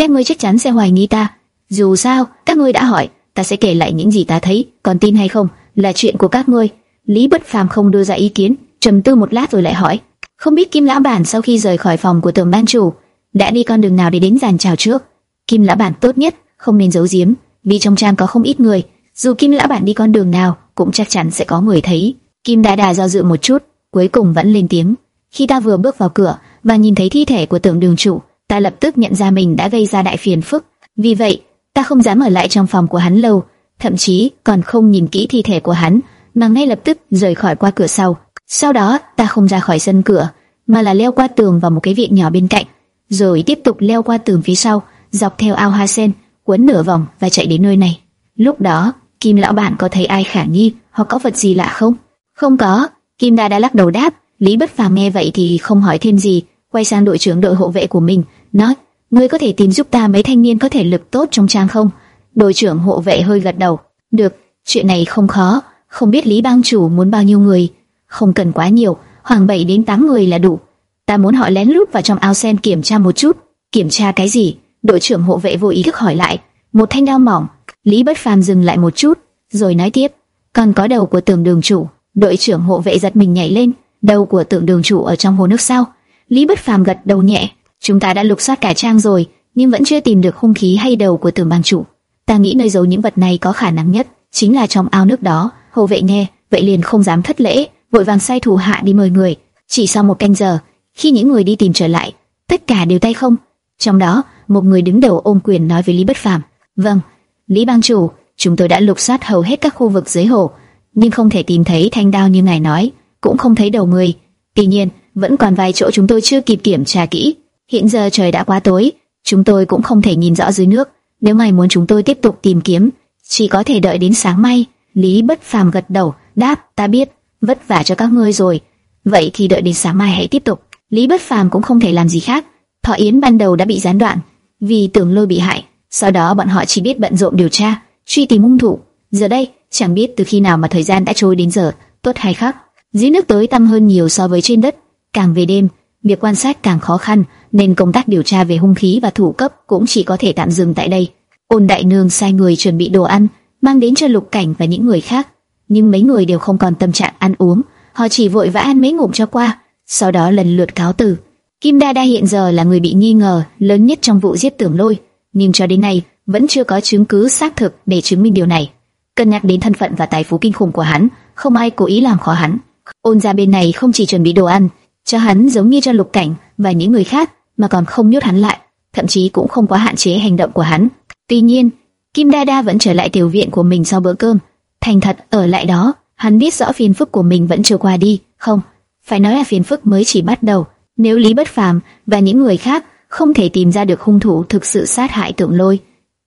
Các ngươi chắc chắn sẽ hoài nghi ta. Dù sao, các ngươi đã hỏi, ta sẽ kể lại những gì ta thấy, còn tin hay không là chuyện của các ngươi. Lý Bất Phàm không đưa ra ý kiến, trầm tư một lát rồi lại hỏi, không biết Kim Lão Bản sau khi rời khỏi phòng của tưởng ban chủ đã đi con đường nào để đến giàn chào trước? Kim Lão Bản tốt nhất không nên giấu giếm, vì trong trang có không ít người, dù Kim Lão Bản đi con đường nào cũng chắc chắn sẽ có người thấy. Kim Đa Đà do dự một chút, cuối cùng vẫn lên tiếng. Khi ta vừa bước vào cửa và nhìn thấy thi thể của tưởng đường chủ, ta lập tức nhận ra mình đã gây ra đại phiền phức. Vì vậy, ta không dám ở lại trong phòng của hắn lâu, thậm chí còn không nhìn kỹ thi thể của hắn, mà ngay lập tức rời khỏi qua cửa sau. Sau đó, ta không ra khỏi sân cửa, mà là leo qua tường vào một cái viện nhỏ bên cạnh, rồi tiếp tục leo qua tường phía sau, dọc theo ao hoa sen, quấn nửa vòng và chạy đến nơi này. Lúc đó, Kim lão bản có thấy ai khả nghi hoặc có vật gì lạ không? Không có. Kim Đa đã lắc đầu đáp. Lý Bất Phàm nghe vậy thì không hỏi thêm gì, quay sang đội trưởng đội hộ vệ của mình, nói: ngươi có thể tìm giúp ta mấy thanh niên có thể lực tốt trong trang không? Đội trưởng hộ vệ hơi gật đầu. Được, chuyện này không khó. Không biết Lý Bang chủ muốn bao nhiêu người? Không cần quá nhiều, khoảng 7 đến 8 người là đủ. Ta muốn họ lén lút vào trong ao sen kiểm tra một chút. Kiểm tra cái gì? Đội trưởng hộ vệ vô ý thức hỏi lại. Một thanh đao mỏng. Lý Bất Phàm dừng lại một chút, rồi nói tiếp. Còn có đầu của tưởng đường chủ. Đội trưởng hộ vệ giật mình nhảy lên. Đầu của tưởng đường chủ ở trong hồ nước sao? Lý Bất Phàm gật đầu nhẹ. Chúng ta đã lục soát cả trang rồi, nhưng vẫn chưa tìm được hung khí hay đầu của tưởng bang chủ. Ta nghĩ nơi giấu những vật này có khả năng nhất chính là trong ao nước đó. Hầu vệ nghe, vậy liền không dám thất lễ, vội vàng sai thủ hạ đi mời người. Chỉ sau một canh giờ, khi những người đi tìm trở lại, tất cả đều tay không. Trong đó, một người đứng đầu ôm quyền nói với Lý Bất Phàm: "Vâng, Lý bang chủ, chúng tôi đã lục soát hầu hết các khu vực dưới hồ, nhưng không thể tìm thấy thanh đao như ngài nói, cũng không thấy đầu người. Tuy nhiên, vẫn còn vài chỗ chúng tôi chưa kịp kiểm tra kỹ. Hiện giờ trời đã quá tối, chúng tôi cũng không thể nhìn rõ dưới nước. Nếu ngài muốn chúng tôi tiếp tục tìm kiếm, chỉ có thể đợi đến sáng mai." Lý Bất Phàm gật đầu, đáp: "Ta biết, vất vả cho các ngươi rồi. Vậy thì đợi đến sáng mai hãy tiếp tục." Lý Bất Phàm cũng không thể làm gì khác. Thọ yến ban đầu đã bị gián đoạn vì tưởng lôi bị hại. Sau đó bọn họ chỉ biết bận rộn điều tra, truy tìm hung thủ. Giờ đây, chẳng biết từ khi nào mà thời gian đã trôi đến giờ, tốt hay khác. Dưới nước tối tăm hơn nhiều so với trên đất. Càng về đêm, việc quan sát càng khó khăn, nên công tác điều tra về hung khí và thủ cấp cũng chỉ có thể tạm dừng tại đây. Ôn Đại Nương sai người chuẩn bị đồ ăn, mang đến cho Lục Cảnh và những người khác, nhưng mấy người đều không còn tâm trạng ăn uống, họ chỉ vội vã ăn mấy ngụm cho qua, sau đó lần lượt cáo từ. Kim Đa Đa hiện giờ là người bị nghi ngờ lớn nhất trong vụ giết Tưởng Lôi, nhưng cho đến nay vẫn chưa có chứng cứ xác thực để chứng minh điều này. Cân nhắc đến thân phận và tài phú kinh khủng của hắn, không ai cố ý làm khó hắn. Ôn gia bên này không chỉ chuẩn bị đồ ăn cho hắn giống như cho Lục Cảnh và những người khác, mà còn không nhốt hắn lại, thậm chí cũng không quá hạn chế hành động của hắn. Tuy nhiên, Kim Đa Đa vẫn trở lại tiểu viện của mình sau bữa cơm, thành thật ở lại đó. Hắn biết rõ phiền phức của mình vẫn chưa qua đi, không, phải nói là phiền phức mới chỉ bắt đầu. Nếu Lý Bất Phàm và những người khác không thể tìm ra được hung thủ thực sự sát hại Tưởng Lôi,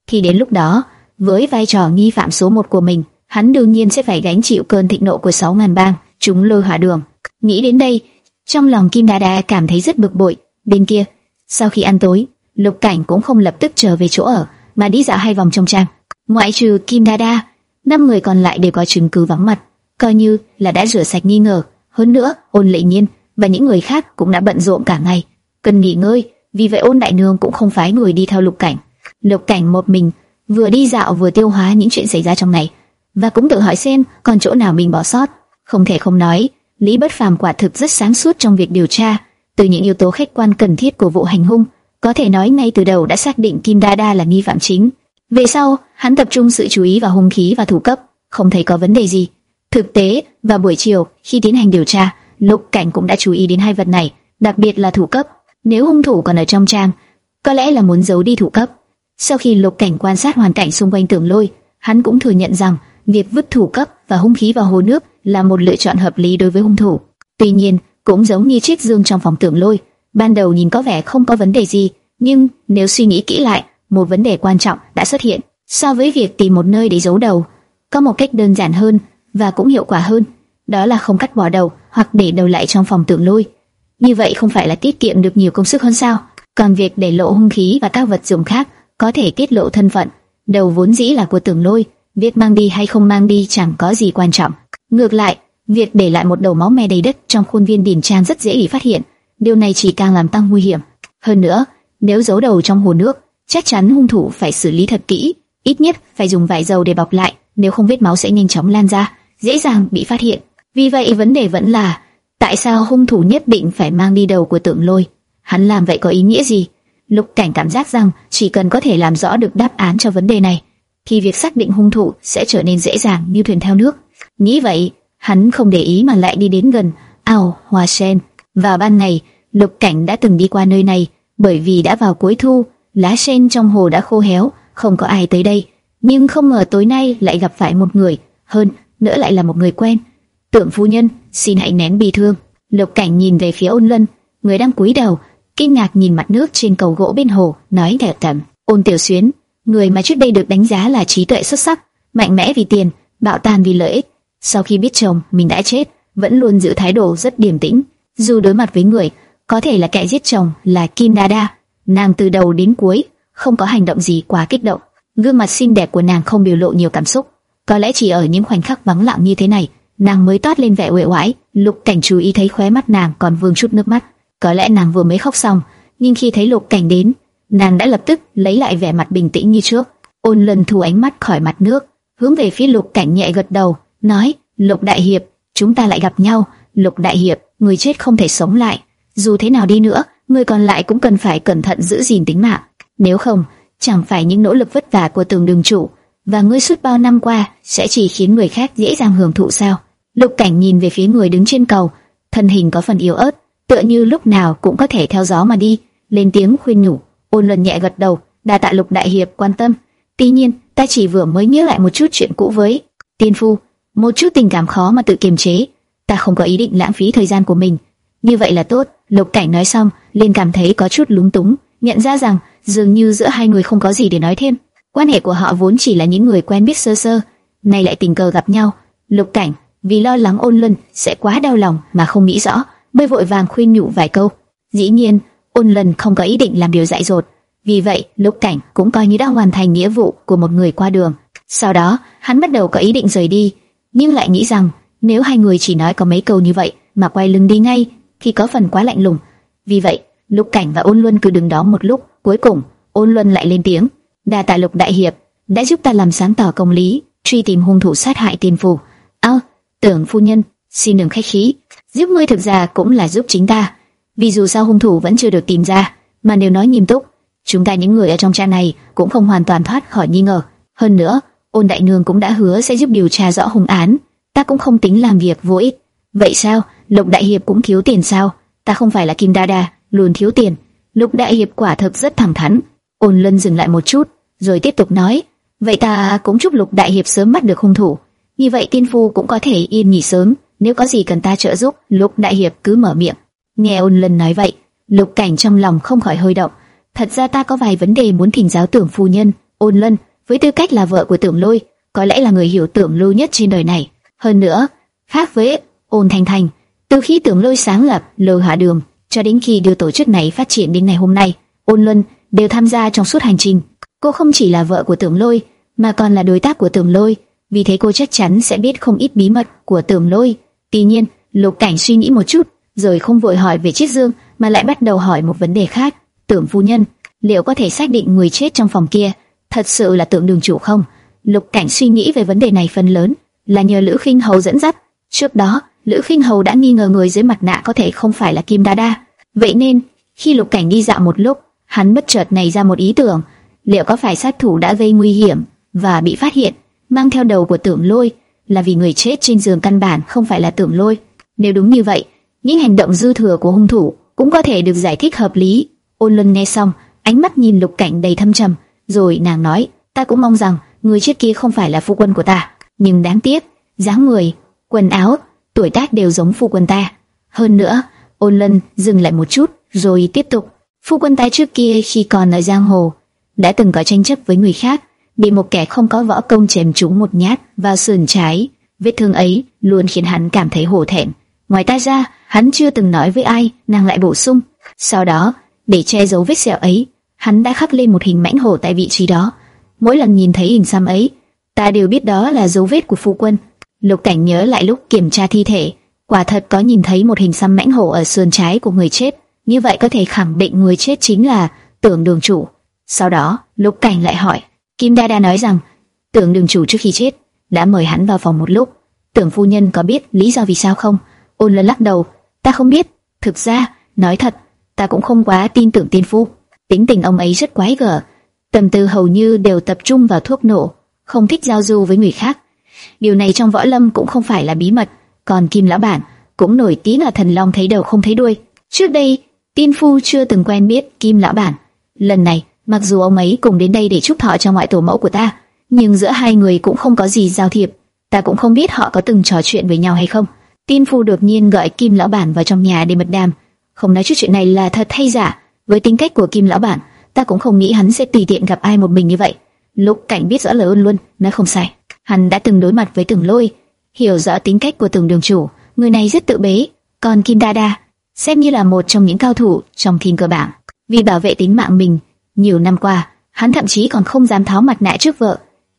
thì đến lúc đó, với vai trò nghi phạm số một của mình, hắn đương nhiên sẽ phải gánh chịu cơn thịnh nộ của sáu ngàn bang, chúng lôi hỏa đường. Nghĩ đến đây, trong lòng Kim Đa Đa cảm thấy rất bực bội. Bên kia, sau khi ăn tối, Lục Cảnh cũng không lập tức trở về chỗ ở, mà đi dạo hai vòng trong trang. Ngoại trừ Kim Đa Đa, năm người còn lại đều có chứng cứ vắng mặt, coi như là đã rửa sạch nghi ngờ. Hơn nữa, Ôn Lệ Nhiên và những người khác cũng đã bận rộn cả ngày, cần nghỉ ngơi, vì vậy Ôn Đại Nương cũng không phái người đi theo Lục Cảnh. Lục Cảnh một mình, vừa đi dạo vừa tiêu hóa những chuyện xảy ra trong ngày, và cũng tự hỏi xem còn chỗ nào mình bỏ sót. Không thể không nói, Lý Bất Phàm quả thực rất sáng suốt trong việc điều tra, từ những yếu tố khách quan cần thiết của vụ hành hung, có thể nói ngay từ đầu đã xác định Kim Đa Đa là nghi phạm chính. Về sau, hắn tập trung sự chú ý vào hung khí và thủ cấp, không thấy có vấn đề gì. Thực tế, vào buổi chiều, khi tiến hành điều tra, Lục Cảnh cũng đã chú ý đến hai vật này, đặc biệt là thủ cấp. Nếu hung thủ còn ở trong trang, có lẽ là muốn giấu đi thủ cấp. Sau khi Lục Cảnh quan sát hoàn cảnh xung quanh Tưởng Lôi, hắn cũng thừa nhận rằng việc vứt thủ cấp và hung khí vào hồ nước là một lựa chọn hợp lý đối với hung thủ. Tuy nhiên, cũng giống như chiếc dương trong phòng Tưởng Lôi, ban đầu nhìn có vẻ không có vấn đề gì, nhưng nếu suy nghĩ kỹ lại, một vấn đề quan trọng đã xuất hiện. So với việc tìm một nơi để giấu đầu, có một cách đơn giản hơn và cũng hiệu quả hơn. đó là không cắt bỏ đầu hoặc để đầu lại trong phòng tưởng lôi. Như vậy không phải là tiết kiệm được nhiều công sức hơn sao? Còn việc để lộ hung khí và các vật dụng khác có thể tiết lộ thân phận, đầu vốn dĩ là của tưởng lôi, việc mang đi hay không mang đi chẳng có gì quan trọng. Ngược lại, việc để lại một đầu máu me đầy đất trong khuôn viên đình trang rất dễ bị phát hiện, điều này chỉ càng làm tăng nguy hiểm. Hơn nữa, nếu giấu đầu trong hồ nước, chắc chắn hung thủ phải xử lý thật kỹ, ít nhất phải dùng vải dầu để bọc lại, nếu không vết máu sẽ nhanh chóng lan ra, dễ dàng bị phát hiện. Vì vậy vấn đề vẫn là tại sao hung thủ nhất định phải mang đi đầu của tượng lôi? Hắn làm vậy có ý nghĩa gì? Lục Cảnh cảm giác rằng chỉ cần có thể làm rõ được đáp án cho vấn đề này, thì việc xác định hung thủ sẽ trở nên dễ dàng như thuyền theo nước. Nghĩ vậy, hắn không để ý mà lại đi đến gần ao hoa sen. Vào ban ngày, Lục Cảnh đã từng đi qua nơi này, bởi vì đã vào cuối thu, lá sen trong hồ đã khô héo, không có ai tới đây. Nhưng không ngờ tối nay lại gặp phải một người, hơn nữa lại là một người quen. Tượng phu nhân, xin hãy nén bi thương. Lục Cảnh nhìn về phía Ôn Lân, người đang cúi đầu, kinh ngạc nhìn mặt nước trên cầu gỗ bên hồ, nói đẹp thầm: "Ôn Tiểu Xuyến, người mà trước đây được đánh giá là trí tuệ xuất sắc, mạnh mẽ vì tiền, bạo tàn vì lợi ích, sau khi biết chồng mình đã chết, vẫn luôn giữ thái độ rất điềm tĩnh, dù đối mặt với người có thể là kẻ giết chồng là Kim Dada, nàng từ đầu đến cuối không có hành động gì quá kích động, gương mặt xinh đẹp của nàng không biểu lộ nhiều cảm xúc, có lẽ chỉ ở những khoảnh khắc vắng lặng như thế này, nàng mới toát lên vẻ uể oải. Lục Cảnh chú ý thấy khóe mắt nàng còn vương chút nước mắt, có lẽ nàng vừa mới khóc xong, nhưng khi thấy Lục Cảnh đến, nàng đã lập tức lấy lại vẻ mặt bình tĩnh như trước. Ôn lần thu ánh mắt khỏi mặt nước, hướng về phía Lục Cảnh nhẹ gật đầu, nói: Lục Đại Hiệp, chúng ta lại gặp nhau. Lục Đại Hiệp, người chết không thể sống lại, dù thế nào đi nữa, người còn lại cũng cần phải cẩn thận giữ gìn tính mạng. Nếu không, chẳng phải những nỗ lực vất vả của tường đường chủ và ngươi suốt bao năm qua sẽ chỉ khiến người khác dễ dàng hưởng thụ sao? Lục Cảnh nhìn về phía người đứng trên cầu, thân hình có phần yếu ớt, tựa như lúc nào cũng có thể theo gió mà đi, lên tiếng khuyên nhủ. Ôn Luân nhẹ gật đầu, đa tạ Lục đại hiệp quan tâm. Tuy nhiên, ta chỉ vừa mới nhớ lại một chút chuyện cũ với Tiên phu, một chút tình cảm khó mà tự kiềm chế, ta không có ý định lãng phí thời gian của mình. Như vậy là tốt. Lục Cảnh nói xong, liền cảm thấy có chút lúng túng, nhận ra rằng dường như giữa hai người không có gì để nói thêm. Quan hệ của họ vốn chỉ là những người quen biết sơ sơ, nay lại tình cờ gặp nhau. Lục Cảnh vì lo lắng ôn luân sẽ quá đau lòng mà không nghĩ rõ, bơi vội vàng khuyên nhủ vài câu. Dĩ nhiên, ôn luân không có ý định làm điều dại dột, vì vậy Lục Cảnh cũng coi như đã hoàn thành nghĩa vụ của một người qua đường. Sau đó, hắn bắt đầu có ý định rời đi, nhưng lại nghĩ rằng nếu hai người chỉ nói có mấy câu như vậy mà quay lưng đi ngay thì có phần quá lạnh lùng. Vì vậy, Lục Cảnh và Ôn Luân cứ đứng đó một lúc, cuối cùng Ôn Luân lại lên tiếng: "Đa tạ Lục đại hiệp đã giúp ta làm sáng tỏ công lý, truy tìm hung thủ sát hại tiền phủ "Ơ, Tưởng phu nhân, xin đừng khách khí, giúp ngươi thực ra cũng là giúp chính ta, vì dù sao hung thủ vẫn chưa được tìm ra, mà nếu nói nghiêm túc, chúng ta những người ở trong trang này cũng không hoàn toàn thoát khỏi nghi ngờ. Hơn nữa, Ôn đại nương cũng đã hứa sẽ giúp điều tra rõ hung án, ta cũng không tính làm việc vô ích. Vậy sao? Lục đại hiệp cũng thiếu tiền sao? Ta không phải là Kim Đa đa, luôn thiếu tiền. Lục đại hiệp quả thực rất thẳng thắn. Ôn Lân dừng lại một chút, rồi tiếp tục nói: "Vậy ta cũng chúc Lục đại hiệp sớm bắt được hung thủ." Như vậy tiên phu cũng có thể yên nghỉ sớm, nếu có gì cần ta trợ giúp, Lục đại hiệp cứ mở miệng. Nghe ôn lân nói vậy, Lục cảnh trong lòng không khỏi hơi động. Thật ra ta có vài vấn đề muốn thỉnh giáo tưởng phu nhân, ôn lân, với tư cách là vợ của tưởng lôi, có lẽ là người hiểu tưởng Lôi nhất trên đời này. Hơn nữa, khác với ôn thành thành, từ khi tưởng lôi sáng lập Lôi hạ đường, cho đến khi đưa tổ chức này phát triển đến ngày hôm nay, ôn Luân đều tham gia trong suốt hành trình. Cô không chỉ là vợ của tưởng lôi, mà còn là đối tác của tưởng lôi vì thế cô chắc chắn sẽ biết không ít bí mật của Tưởng Lôi. Tuy nhiên, Lục Cảnh suy nghĩ một chút, rồi không vội hỏi về chiếc Dương, mà lại bắt đầu hỏi một vấn đề khác. Tưởng phu nhân, liệu có thể xác định người chết trong phòng kia thật sự là tượng Đường chủ không? Lục Cảnh suy nghĩ về vấn đề này phần lớn là nhờ Lữ Khinh Hầu dẫn dắt. Trước đó, Lữ Khinh Hầu đã nghi ngờ người dưới mặt nạ có thể không phải là Kim Đa Đa. Vậy nên, khi Lục Cảnh đi dạo một lúc, hắn bất chợt nảy ra một ý tưởng, liệu có phải sát thủ đã gây nguy hiểm và bị phát hiện mang theo đầu của tưởng lôi là vì người chết trên giường căn bản không phải là tưởng lôi. Nếu đúng như vậy, những hành động dư thừa của hung thủ cũng có thể được giải thích hợp lý. Ôn Luân nghe xong, ánh mắt nhìn Lục Cảnh đầy thâm trầm, rồi nàng nói: "Ta cũng mong rằng người chết kia không phải là phu quân của ta, nhưng đáng tiếc, dáng người, quần áo, tuổi tác đều giống phu quân ta. Hơn nữa." Ôn Lân dừng lại một chút, rồi tiếp tục: "Phu quân ta trước kia khi còn ở giang hồ đã từng có tranh chấp với người khác." bị một kẻ không có võ công chém trúng một nhát vào sườn trái Vết thương ấy luôn khiến hắn cảm thấy hổ thẹn. Ngoài ta ra, hắn chưa từng nói với ai, nàng lại bổ sung. Sau đó, để che giấu vết sẹo ấy, hắn đã khắc lên một hình mãnh hổ tại vị trí đó. Mỗi lần nhìn thấy hình xăm ấy, ta đều biết đó là dấu vết của phu quân. Lục Cảnh nhớ lại lúc kiểm tra thi thể, quả thật có nhìn thấy một hình xăm mãnh hổ ở sườn trái của người chết. Như vậy có thể khẳng định người chết chính là Tưởng Đường chủ. Sau đó, Lục Cảnh lại hỏi, Kim Đa Đa nói rằng Tưởng Đường chủ trước khi chết đã mời hắn vào phòng một lúc. Tưởng phu nhân có biết lý do vì sao không? Ôn Lân lắc đầu, ta không biết. Thực ra, nói thật, ta cũng không quá tin tưởng tiên phu. Tính tình ông ấy rất quái gở, tâm tư hầu như đều tập trung vào thuốc nổ, không thích giao du với người khác. Điều này trong võ lâm cũng không phải là bí mật, còn Kim lão bản cũng nổi tiếng là thần long thấy đầu không thấy đuôi. Trước đây, tiên phu chưa từng quen biết Kim lão bản. Lần này, mặc dù ông ấy cùng đến đây để chúc thọ cho ngoại tổ mẫu của ta, nhưng giữa hai người cũng không có gì giao thiệp. Ta cũng không biết họ có từng trò chuyện với nhau hay không. Tiên phu đột nhiên gọi Kim lão bản vào trong nhà để mật đàm, không nói chút chuyện này là thật hay giả. Với tính cách của Kim lão bản, ta cũng không nghĩ hắn sẽ tùy tiện gặp ai một mình như vậy. Lục Cảnh biết rõ lời ơn luôn, nói không sai. Hắn đã từng đối mặt với Tưởng Lôi, hiểu rõ tính cách của Tưởng đường chủ, người này rất tự bế, còn Kim Đa Đa xem như là một trong những cao thủ trong thiên cơ bảng. Vì bảo vệ tính mạng mình, nhiều năm qua, hắn thậm chí còn không dám tháo mặt nạ trước vợ.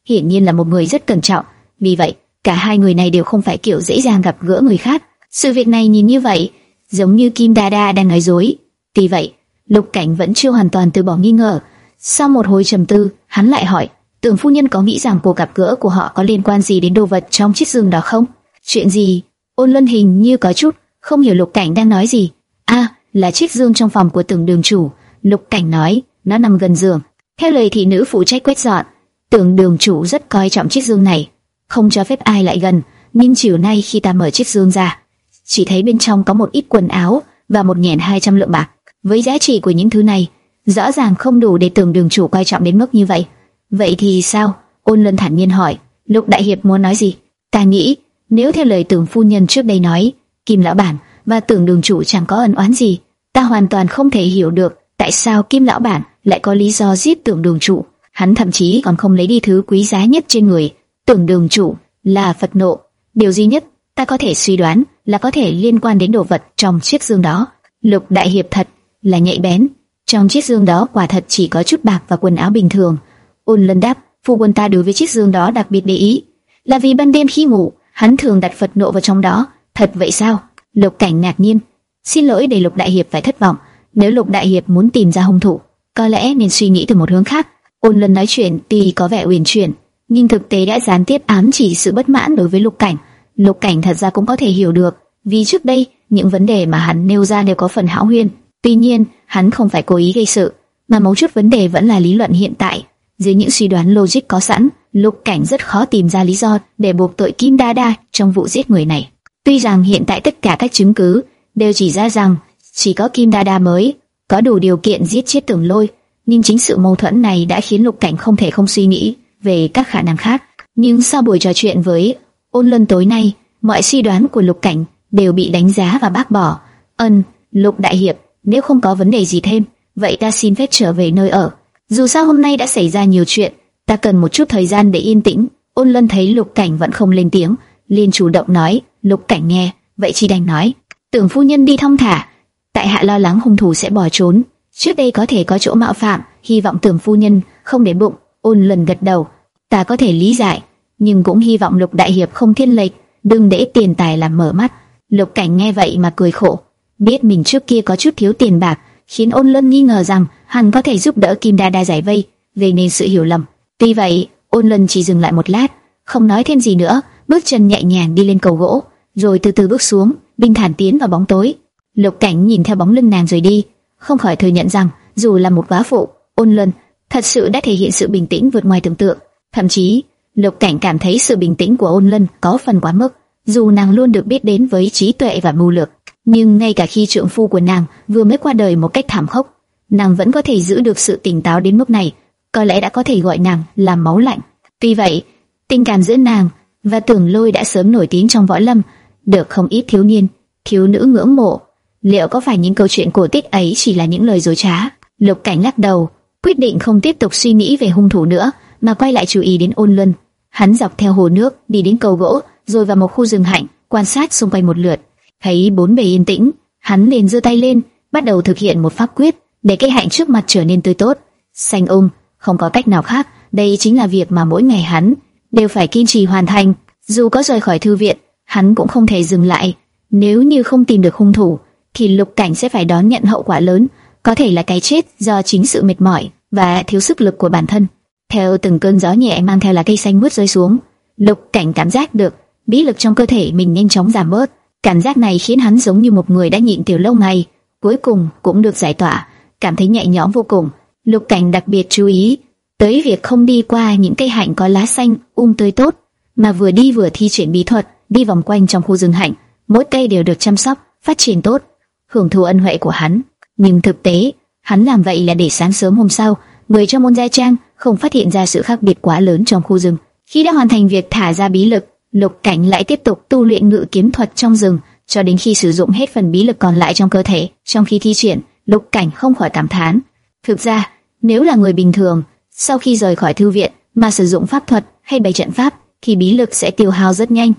Hiển nhiên là một người rất cẩn trọng, vì vậy, cả hai người này đều không phải kiểu dễ dàng gặp gỡ người khác. Sự việc này nhìn như vậy, giống như Kim Đa Đa đang nói dối. Tuy vậy, Lục Cảnh vẫn chưa hoàn toàn từ bỏ nghi ngờ. Sau một hồi trầm tư, hắn lại hỏi, Tưởng phu nhân có nghĩ rằng cuộc gặp gỡ của họ có liên quan gì đến đồ vật trong chiếc giường đó không? Chuyện gì? Ôn Luân hình như có chút không hiểu Lục Cảnh đang nói gì. A, à, là chiếc giường trong phòng của Tưởng Đường chủ. Lục Cảnh nói, nó nằm gần giường. Theo lời thị nữ phụ trách quét dọn, Tưởng Đường chủ rất coi trọng chiếc giường này, không cho phép ai lại gần. Nhưng chiều nay khi ta mở chiếc giường ra, chỉ thấy bên trong có một ít quần áo và một nhẹn hai trăm lượng bạc. Với giá trị của những thứ này, rõ ràng không đủ để tưởng đường chủ coi trọng đến mức như vậy. Vậy thì sao? Ôn Lân thản nhiên hỏi. Lục Đại Hiệp muốn nói gì? Ta nghĩ, nếu theo lời tưởng phu nhân trước đây nói, Kim Lão Bản và tưởng đường chủ chẳng có ân oán gì, ta hoàn toàn không thể hiểu được tại sao Kim Lão Bản lại có lý do giết tưởng đường chủ. Hắn thậm chí còn không lấy đi thứ quý giá nhất trên người. Tưởng đường chủ là Phật nộ. Điều duy nhất ta có thể suy đoán là có thể liên quan đến đồ vật trong chiếc dương đó. Lục Đại Hiệp thật là nhạy bén. Trong chiếc dương đó quả thật chỉ có chút bạc và quần áo bình thường. Ôn Lân đáp, phu quân ta đối với chiếc dương đó đặc biệt để ý, là vì ban đêm khi ngủ, hắn thường đặt Phật nộ vào trong đó. Thật vậy sao? Lục Cảnh ngạc nhiên. Xin lỗi để Lục Đại Hiệp phải thất vọng. Nếu Lục Đại Hiệp muốn tìm ra hung thủ, có lẽ nên suy nghĩ từ một hướng khác. Ôn Lân nói chuyện tuy có vẻ uyển chuyển, nhưng thực tế đã gián tiếp ám chỉ sự bất mãn đối với Lục Cảnh. Lục Cảnh thật ra cũng có thể hiểu được, vì trước đây những vấn đề mà hắn nêu ra đều có phần hão huyền. Tuy nhiên, hắn không phải cố ý gây sự, mà mấu chốt vấn đề vẫn là lý luận hiện tại. Dưới những suy đoán logic có sẵn, Lục Cảnh rất khó tìm ra lý do để buộc tội Kim Đa Đa trong vụ giết người này. Tuy rằng hiện tại tất cả các chứng cứ đều chỉ ra rằng chỉ có Kim Đa Đa mới có đủ điều kiện giết chết Tưởng Lôi, nhưng chính sự mâu thuẫn này đã khiến Lục Cảnh không thể không suy nghĩ về các khả năng khác. Nhưng sau buổi trò chuyện với Ôn Luân tối nay, mọi suy đoán của Lục Cảnh đều bị đánh giá và bác bỏ. Ân, Lục Đại Hiệp, nếu không có vấn đề gì thêm, vậy ta xin phép trở về nơi ở. Dù sao hôm nay đã xảy ra nhiều chuyện, ta cần một chút thời gian để yên tĩnh. Ôn Lân thấy Lục Cảnh vẫn không lên tiếng, liền chủ động nói, Lục Cảnh nghe, vậy chỉ đành nói, tưởng phu nhân đi thong thả, tại hạ lo lắng hung thủ sẽ bỏ trốn. Trước đây có thể có chỗ mạo phạm, hy vọng tưởng phu nhân không để bụng. Ôn Lân gật đầu, ta có thể lý giải, nhưng cũng hy vọng Lục Đại Hiệp không thiên lệch, đừng để tiền tài làm mở mắt. Lục Cảnh nghe vậy mà cười khổ, biết mình trước kia có chút thiếu tiền bạc, khiến Ôn Lân nghi ngờ rằng hắn có thể giúp đỡ Kim Đa Đa giải vây, gây nên sự hiểu lầm. Tuy vậy, Ôn Lân chỉ dừng lại một lát, không nói thêm gì nữa, bước chân nhẹ nhàng đi lên cầu gỗ, rồi từ từ bước xuống, bình thản tiến vào bóng tối. Lục Cảnh nhìn theo bóng lưng nàng rời đi, không khỏi thừa nhận rằng dù là một quá phụ, Ôn Lân thật sự đã thể hiện sự bình tĩnh vượt ngoài tưởng tượng, thậm chí Lục Cảnh cảm thấy sự bình tĩnh của Ôn Lân có phần quá mức, dù nàng luôn được biết đến với trí tuệ và mưu lược, nhưng ngay cả khi trượng phu của nàng vừa mới qua đời một cách thảm khốc, nàng vẫn có thể giữ được sự tỉnh táo đến mức này, có lẽ đã có thể gọi nàng là máu lạnh. Tuy vậy, tình cảm giữa nàng và Tưởng Lôi đã sớm nổi tiếng trong võ lâm, được không ít thiếu niên, thiếu nữ ngưỡng mộ. Liệu có phải những câu chuyện cổ tích ấy chỉ là những lời dối trá? Lục Cảnh lắc đầu, quyết định không tiếp tục suy nghĩ về hung thủ nữa, mà quay lại chú ý đến Ôn Luân. Hắn dọc theo hồ nước đi đến cầu gỗ, rồi vào một khu rừng hạnh, quan sát xung quanh một lượt. Thấy bốn bề yên tĩnh, hắn liền giơ tay lên, bắt đầu thực hiện một pháp quyết để cây hạnh trước mặt trở nên tươi tốt, xanh um. Không có cách nào khác, đây chính là việc mà mỗi ngày hắn đều phải kiên trì hoàn thành. Dù có rời khỏi thư viện, hắn cũng không thể dừng lại. Nếu như không tìm được hung thủ, thì Lục Cảnh sẽ phải đón nhận hậu quả lớn, có thể là cái chết do chính sự mệt mỏi và thiếu sức lực của bản thân. Theo từng cơn gió nhẹ mang theo là cây xanh mướt rơi xuống, Lục Cảnh cảm giác được bí lực trong cơ thể mình nhanh chóng giảm bớt. Cảm giác này khiến hắn giống như một người đã nhịn tiểu lâu ngày, cuối cùng cũng được giải tỏa, cảm thấy nhẹ nhõm vô cùng. Lục Cảnh đặc biệt chú ý tới việc không đi qua những cây hạnh có lá xanh um tươi tốt, mà vừa đi vừa thi triển bí thuật, đi vòng quanh trong khu rừng hạnh, mỗi cây đều được chăm sóc, phát triển tốt, hưởng thụ ân huệ của hắn. Nhưng thực tế, hắn làm vậy là để sáng sớm hôm sau, người trong môn gia trang không phát hiện ra sự khác biệt quá lớn trong khu rừng. Khi đã hoàn thành việc thả ra bí lực, Lục Cảnh lại tiếp tục tu luyện ngự kiếm thuật trong rừng, cho đến khi sử dụng hết phần bí lực còn lại trong cơ thể. Trong khi thi triển, Lục Cảnh không khỏi cảm thán. Thực ra, nếu là người bình thường, sau khi rời khỏi thư viện mà sử dụng pháp thuật hay bày trận pháp, thì bí lực sẽ tiêu hao rất nhanh.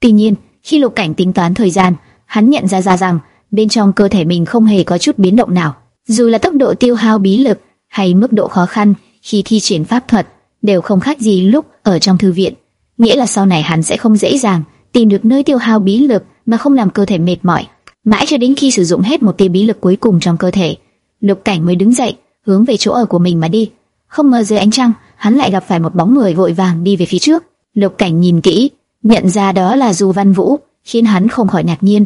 Tuy nhiên, khi Lục Cảnh tính toán thời gian, hắn nhận ra ra rằng bên trong cơ thể mình không hề có chút biến động nào. Dù là tốc độ tiêu hao bí lực hay mức độ khó khăn khi thi triển pháp thuật đều không khác gì lúc ở trong thư viện. Nghĩa là sau này hắn sẽ không dễ dàng tìm được nơi tiêu hao bí lực mà không làm cơ thể mệt mỏi. Mãi cho đến khi sử dụng hết một tia bí lực cuối cùng trong cơ thể, Lục Cảnh mới đứng dậy, hướng về chỗ ở của mình mà đi. Không ngờ dưới ánh trăng, hắn lại gặp phải một bóng người vội vàng đi về phía trước. Lục Cảnh nhìn kỹ, nhận ra đó là Du Văn Vũ, khiến hắn không khỏi ngạc nhiên.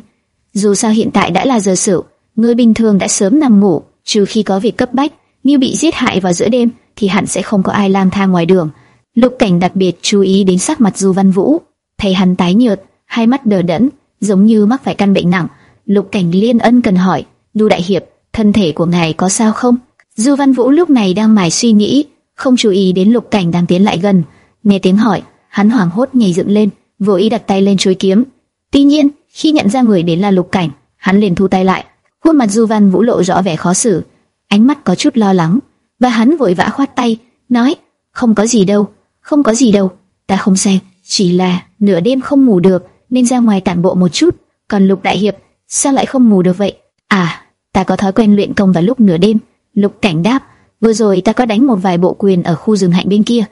Dù sao hiện tại đã là giờ sửu, người bình thường đã sớm nằm ngủ, trừ khi có việc cấp bách, như bị giết hại vào giữa đêm, thì hẳn sẽ không có ai lang thang ngoài đường. Lục Cảnh đặc biệt chú ý đến sắc mặt Du Văn Vũ, thấy hắn tái nhợt, hai mắt đờ đẫn, giống như mắc phải căn bệnh nặng. Lục Cảnh liên ân cần hỏi, Du đại hiệp, thân thể của ngài có sao không? Du Văn Vũ lúc này đang mải suy nghĩ, không chú ý đến Lục Cảnh đang tiến lại gần. Nghe tiếng hỏi, hắn hoảng hốt nhảy dựng lên, vội ý đặt tay lên chuôi kiếm. Tuy nhiên, khi nhận ra người đến là Lục Cảnh, hắn liền thu tay lại. Khuôn mặt Du Văn Vũ lộ rõ vẻ khó xử, ánh mắt có chút lo lắng, và hắn vội vã khoát tay, nói: "Không có gì đâu, không có gì đâu, ta không xem, chỉ là nửa đêm không ngủ được, nên ra ngoài tản bộ một chút." Còn Lục đại hiệp, sao lại không ngủ được vậy? À, ta có thói quen luyện công vào lúc nửa đêm. Lục Cảnh đáp, vừa rồi ta có đánh một vài bộ quyền ở khu rừng hạnh bên kia.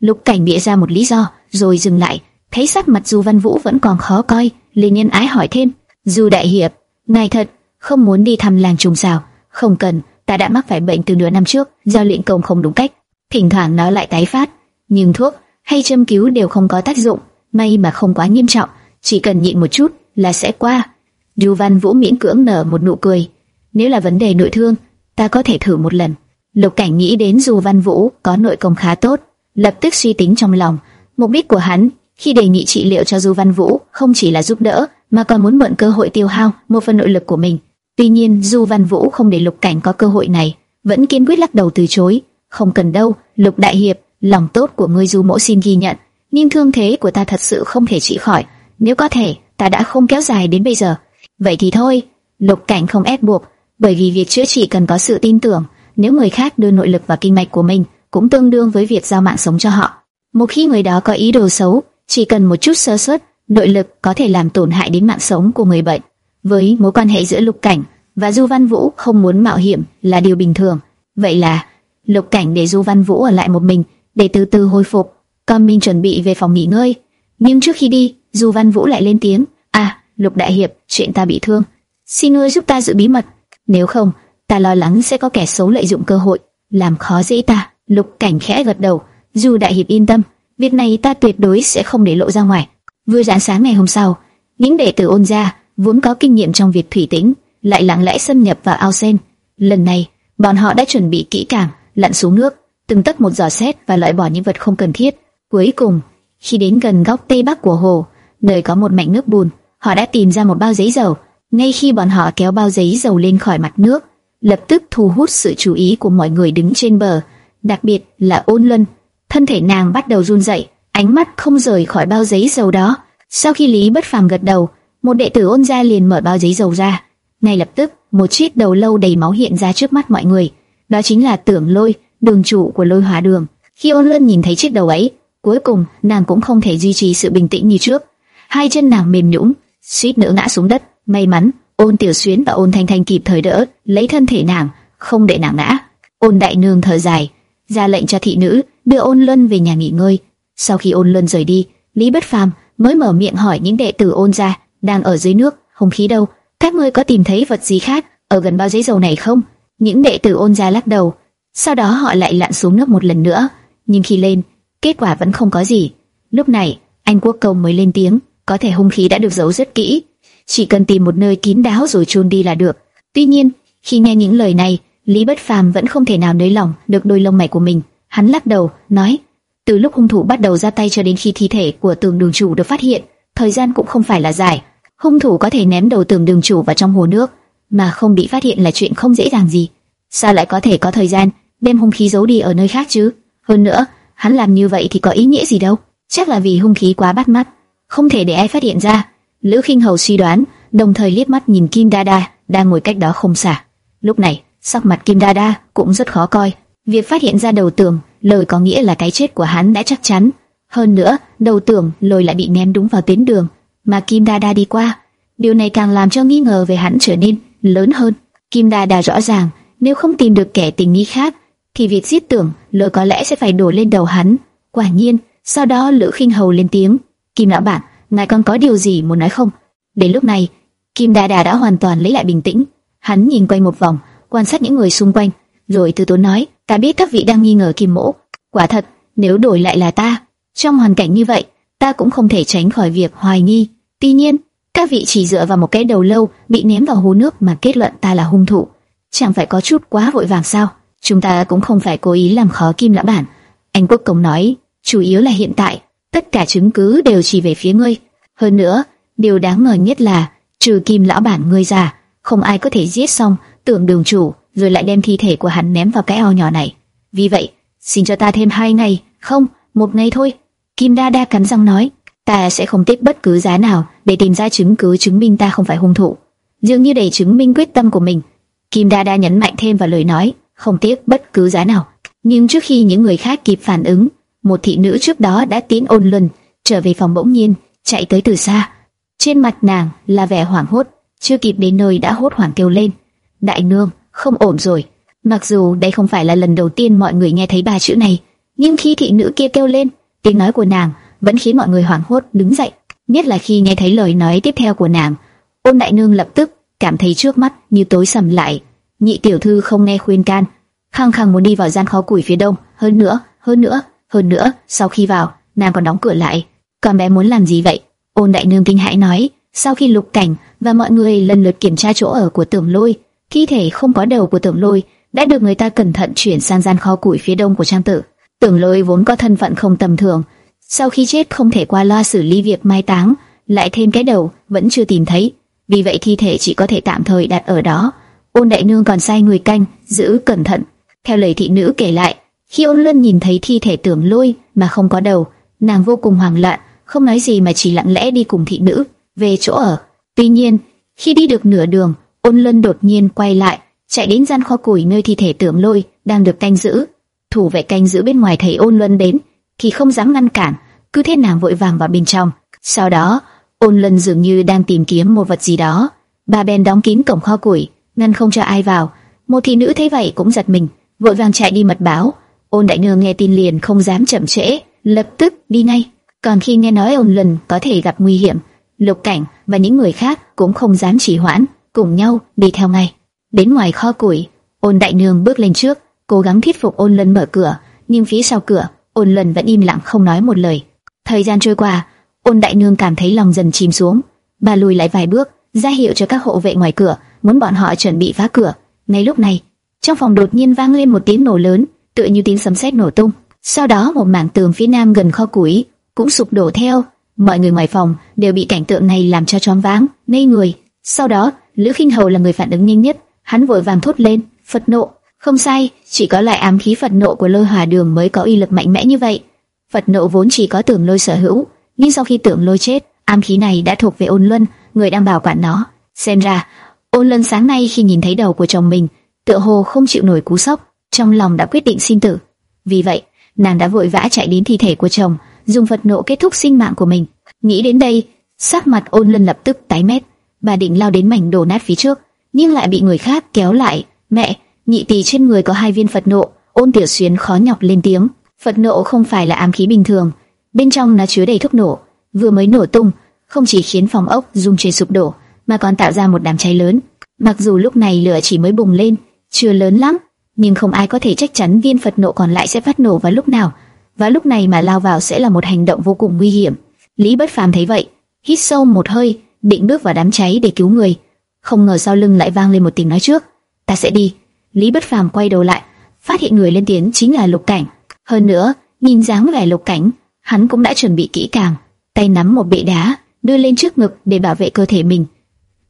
Lục Cảnh bịa ra một lý do, rồi dừng lại, thấy sắc mặt Du Văn Vũ vẫn còn khó coi, liền nhân ái hỏi thêm, Du đại hiệp, ngài thật không muốn đi thăm làng trùng sao? Không cần, ta đã mắc phải bệnh từ nửa năm trước, do luyện công không đúng cách, thỉnh thoảng nó lại tái phát, nhưng thuốc hay châm cứu đều không có tác dụng, may mà không quá nghiêm trọng, chỉ cần nhịn một chút là sẽ qua. Du Văn Vũ miễn cưỡng nở một nụ cười, nếu là vấn đề nội thương, ta có thể thử một lần. Lục Cảnh nghĩ đến Du Văn Vũ có nội công khá tốt, lập tức suy tính trong lòng, mục đích của hắn khi đề nghị trị liệu cho Du Văn Vũ không chỉ là giúp đỡ, mà còn muốn mượn cơ hội tiêu hao một phần nội lực của mình. Tuy nhiên, Du Văn Vũ không để Lục Cảnh có cơ hội này, vẫn kiên quyết lắc đầu từ chối. Không cần đâu, Lục Đại Hiệp, lòng tốt của ngươi Du Mỗ xin ghi nhận, nhưng thương thế của ta thật sự không thể trị khỏi. Nếu có thể, ta đã không kéo dài đến bây giờ. Vậy thì thôi, Lục Cảnh không ép buộc, bởi vì việc chữa trị cần có sự tin tưởng. Nếu người khác đưa nội lực và kinh mạch của mình, cũng tương đương với việc giao mạng sống cho họ. Một khi người đó có ý đồ xấu, chỉ cần một chút sơ suất, nội lực có thể làm tổn hại đến mạng sống của người bệnh. Với mối quan hệ giữa Lục Cảnh và Du Văn Vũ không muốn mạo hiểm là điều bình thường. Vậy là Lục Cảnh để Du Văn Vũ ở lại một mình để từ từ hồi phục, còn mình chuẩn bị về phòng nghỉ ngơi. Nhưng trước khi đi, Du Văn Vũ lại lên tiếng: "À, Lục đại hiệp, chuyện ta bị thương, xin ngươi giúp ta giữ bí mật, nếu không, ta lo lắng sẽ có kẻ xấu lợi dụng cơ hội làm khó dễ ta." Lục Cảnh khẽ gật đầu, "Du đại hiệp yên tâm, việc này ta tuyệt đối sẽ không để lộ ra ngoài." Vừa rạng sáng ngày hôm sau, những đệ tử ôn gia vốn có kinh nghiệm trong việc thủy tĩnh, lại lặng lẽ xâm nhập vào ao sen. Lần này, bọn họ đã chuẩn bị kỹ càng, lặn xuống nước, từng tấc một dò xét và loại bỏ những vật không cần thiết. Cuối cùng, khi đến gần góc tây bắc của hồ, nơi có một mảnh nước bùn, họ đã tìm ra một bao giấy dầu. Ngay khi bọn họ kéo bao giấy dầu lên khỏi mặt nước, lập tức thu hút sự chú ý của mọi người đứng trên bờ, đặc biệt là Ôn Luân. Thân thể nàng bắt đầu run rẩy, ánh mắt không rời khỏi bao giấy dầu đó. Sau khi Lý Bất Phàm gật đầu, một đệ tử ôn gia liền mở bao giấy dầu ra. Ngay lập tức, một chiếc đầu lâu đầy máu hiện ra trước mắt mọi người. Đó chính là Tưởng Lôi, đường chủ của Lôi Hóa Đường. Khi Ôn lân nhìn thấy chiếc đầu ấy, cuối cùng nàng cũng không thể duy trì sự bình tĩnh như trước. hai chân nàng mềm nhũn, suýt nữa ngã xuống đất. May mắn, Ôn Tiểu Xuyến và Ôn Thanh Thanh kịp thời đỡ, lấy thân thể nàng, không để nàng ngã. Ôn Đại Nương thở dài, ra lệnh cho thị nữ đưa Ôn lân về nhà nghỉ ngơi. Sau khi Ôn lân rời đi, Lý Bất Phàm mới mở miệng hỏi những đệ tử Ôn gia đang ở dưới nước, không khí đâu? Các ngươi có tìm thấy vật gì khác ở gần bao giấy dầu này không? Những đệ tử Ôn gia lắc đầu. Sau đó họ lại lặn xuống nước một lần nữa, nhưng khi lên, kết quả vẫn không có gì. Lúc này, anh Quốc Công mới lên tiếng, có thể hung khí đã được giấu rất kỹ, chỉ cần tìm một nơi kín đáo rồi chôn đi là được. Tuy nhiên, khi nghe những lời này, Lý Bất Phàm vẫn không thể nào nới lòng được đôi lông mày của mình. Hắn lắc đầu, nói: từ lúc hung thủ bắt đầu ra tay cho đến khi thi thể của tường đường chủ được phát hiện, thời gian cũng không phải là dài. Hung thủ có thể ném đầu tường đường chủ vào trong hồ nước, mà không bị phát hiện là chuyện không dễ dàng gì. Sao lại có thể có thời gian đem hung khí giấu đi ở nơi khác chứ? Hơn nữa, hắn làm như vậy thì có ý nghĩa gì đâu? Chắc là vì hung khí quá bắt mắt, không thể để ai phát hiện ra. Lữ Khinh Hầu suy đoán, đồng thời liếc mắt nhìn Kim Đa Đa đang ngồi cách đó không xa. Lúc này, sắc mặt Kim Đa Đa cũng rất khó coi. Việc phát hiện ra đầu tường, lời có nghĩa là cái chết của hắn đã chắc chắn. Hơn nữa, đầu tường lôi lại bị ném đúng vào tuyến đường mà Kim Đa Đa đi qua. Điều này càng làm cho nghi ngờ về hắn trở nên lớn hơn. Kim Đa Đa rõ ràng, nếu không tìm được kẻ tình nghi khác, thì việc giết tưởng lỡ có lẽ sẽ phải đổ lên đầu hắn. Quả nhiên, sau đó Lữ Khinh Hầu lên tiếng, Kim lão bản, ngài còn có điều gì muốn nói không? Đến lúc này, Kim đà đà đã hoàn toàn lấy lại bình tĩnh. Hắn nhìn quanh một vòng, quan sát những người xung quanh, rồi từ tốn nói, ta biết các vị đang nghi ngờ Kim Mỗ. Quả thật, nếu đổi lại là ta, trong hoàn cảnh như vậy, ta cũng không thể tránh khỏi việc hoài nghi. Tuy nhiên, các vị chỉ dựa vào một cái đầu lâu bị ném vào hồ nước mà kết luận ta là hung thủ, chẳng phải có chút quá vội vàng sao? Chúng ta cũng không phải cố ý làm khó Kim lão bản. Anh Quốc Công nói, chủ yếu là hiện tại, tất cả chứng cứ đều chỉ về phía ngươi. Hơn nữa, điều đáng ngờ nhất là, trừ Kim lão bản ngươi ra, không ai có thể giết xong tưởng đường chủ, rồi lại đem thi thể của hắn ném vào cái ao nhỏ này. Vì vậy, xin cho ta thêm hai ngày, không, một ngày thôi. Kim Đa Đa cắn răng nói, ta sẽ không tiếc bất cứ giá nào để tìm ra chứng cứ chứng minh ta không phải hung thủ. Dường như để chứng minh quyết tâm của mình, Kim Đa Đa nhấn mạnh thêm vào lời nói, không tiếc bất cứ giá nào. Nhưng trước khi những người khác kịp phản ứng, một thị nữ trước đó đã tiến ôn luân trở về phòng bỗng nhiên chạy tới từ xa. Trên mặt nàng là vẻ hoảng hốt, chưa kịp đến nơi đã hốt hoảng kêu lên: "Đại nương, không ổn rồi!" Mặc dù đây không phải là lần đầu tiên mọi người nghe thấy ba chữ này, nhưng khi thị nữ kia kêu lên, tiếng nói của nàng vẫn khiến mọi người hoảng hốt đứng dậy. Nhất là khi nghe thấy lời nói tiếp theo của nàng, ôn đại nương lập tức cảm thấy trước mắt như tối sầm lại. Nhị tiểu thư không nghe khuyên can, khăng khăng muốn đi vào gian kho củi phía đông. Hơn nữa, hơn nữa, hơn nữa, sau khi vào, nàng còn đóng cửa lại. Con bé muốn làm gì vậy? Ôn đại nương kinh hãi nói. Sau khi lục cảnh và mọi người lần lượt kiểm tra chỗ ở của tưởng lôi, thi thể không có đầu của tưởng lôi đã được người ta cẩn thận chuyển sang gian kho củi phía đông của trang tử. Tưởng lôi vốn có thân phận không tầm thường, sau khi chết không thể qua loa xử lý việc mai táng, lại thêm cái đầu vẫn chưa tìm thấy, vì vậy thi thể chỉ có thể tạm thời đặt ở đó. Ôn đại nương còn sai người canh giữ cẩn thận. Theo lời thị nữ kể lại, khi ôn luân nhìn thấy thi thể tưởng lôi mà không có đầu, nàng vô cùng hoảng loạn, không nói gì mà chỉ lặng lẽ đi cùng thị nữ về chỗ ở. Tuy nhiên, khi đi được nửa đường, ôn luân đột nhiên quay lại, chạy đến gian kho củi nơi thi thể tưởng lôi đang được canh giữ. Thủ vệ canh giữ bên ngoài thấy ôn luân đến, thì không dám ngăn cản, cứ thế nàng vội vàng vào bên trong. Sau đó, ôn luân dường như đang tìm kiếm một vật gì đó. Bà bèn đóng kín cổng kho củi, ngăn không cho ai vào. Một thị nữ thấy vậy cũng giật mình, vội vàng chạy đi mật báo. Ôn đại nương nghe tin liền không dám chậm trễ, lập tức đi ngay. Còn khi nghe nói ôn lần có thể gặp nguy hiểm, lục cảnh và những người khác cũng không dám trì hoãn, cùng nhau đi theo ngay. Đến ngoài kho củi, ôn đại nương bước lên trước, cố gắng thuyết phục ôn lần mở cửa, nhưng phía sau cửa, ôn lần vẫn im lặng không nói một lời. Thời gian trôi qua, ôn đại nương cảm thấy lòng dần chìm xuống, bà lùi lại vài bước, ra hiệu cho các hộ vệ ngoài cửa, muốn bọn họ chuẩn bị phá cửa. Ngay lúc này, trong phòng đột nhiên vang lên một tiếng nổ lớn, tựa như tiếng sấm sét nổ tung. Sau đó một mảng tường phía nam gần kho củi cũng sụp đổ theo. Mọi người ngoài phòng đều bị cảnh tượng này làm cho choáng váng, ngây người. Sau đó, Lữ Khinh Hầu là người phản ứng nhanh nhất, hắn vội vàng thốt lên, phật nộ. Không sai, chỉ có lại ám khí phật nộ của lôi hỏa đường mới có uy lực mạnh mẽ như vậy. Phật nộ vốn chỉ có tưởng lôi sở hữu, nhưng sau khi tưởng lôi chết, ám khí này đã thuộc về ôn luân, người đang bảo quản nó. Xem ra, ôn lân sáng nay khi nhìn thấy đầu của chồng mình, tựa hồ không chịu nổi cú sốc, trong lòng đã quyết định sinh tử. Vì vậy, nàng đã vội vã chạy đến thi thể của chồng, dùng Phật nộ kết thúc sinh mạng của mình. Nghĩ đến đây, Sắc mặt ôn lân lập tức tái mét, bà định lao đến mảnh đổ nát phía trước, nhưng lại bị người khác kéo lại. Mẹ, nhị tỷ trên người có hai viên Phật nộ. Ôn Tiểu Xuyên khó nhọc lên tiếng. Phật nộ không phải là ám khí bình thường, bên trong nó chứa đầy thuốc nổ, vừa mới nổ tung, không chỉ khiến phòng ốc rung trời sụp đổ, mà còn tạo ra một đám cháy lớn. Mặc dù lúc này lửa chỉ mới bùng lên, chưa lớn lắm, nhưng không ai có thể chắc chắn viên Phật nộ còn lại sẽ phát nổ vào lúc nào, và lúc này mà lao vào sẽ là một hành động vô cùng nguy hiểm. Lý Bất Phàm thấy vậy, hít sâu một hơi, định bước vào đám cháy để cứu người. Không ngờ sau lưng lại vang lên một tiếng nói trước, "Ta sẽ đi." Lý Bất Phàm quay đầu lại, phát hiện người lên tiếng chính là Lục Cảnh. Hơn nữa, nhìn dáng vẻ Lục Cảnh, hắn cũng đã chuẩn bị kỹ càng, tay nắm một bệ đá, đưa lên trước ngực để bảo vệ cơ thể mình.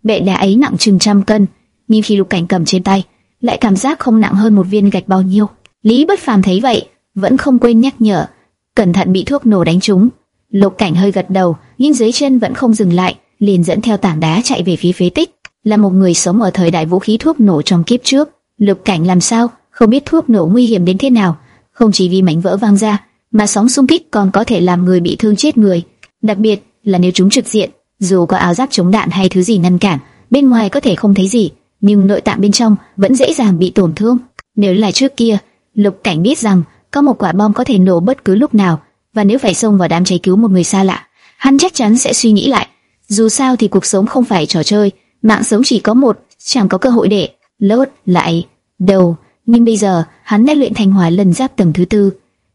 Bệ đá ấy nặng chừng trăm cân, nhưng khi Lục Cảnh cầm trên tay, lại cảm giác không nặng hơn một viên gạch bao nhiêu. Lý Bất Phàm thấy vậy, vẫn không quên nhắc nhở, cẩn thận bị thuốc nổ đánh trúng. Lục Cảnh hơi gật đầu, nhưng dưới chân vẫn không dừng lại, liền dẫn theo tảng đá chạy về phía phế tích. Là một người sống ở thời đại vũ khí thuốc nổ trong kiếp trước, Lục Cảnh làm sao không biết thuốc nổ nguy hiểm đến thế nào? Không chỉ vì mảnh vỡ vang ra, mà sóng xung kích còn có thể làm người bị thương chết người. Đặc biệt là nếu chúng trực diện, dù có áo giáp chống đạn hay thứ gì ngăn cản, bên ngoài có thể không thấy gì, nhưng nội tạng bên trong vẫn dễ dàng bị tổn thương. Nếu là trước kia, Lục Cảnh biết rằng có một quả bom có thể nổ bất cứ lúc nào, và nếu phải xông vào đám cháy cứu một người xa lạ, hắn chắc chắn sẽ suy nghĩ lại. Dù sao thì cuộc sống không phải trò chơi, mạng sống chỉ có một, chẳng có cơ hội để lốt lại đầu. Nhưng bây giờ hắn đã luyện thành hỏa lần giáp tầng thứ tư.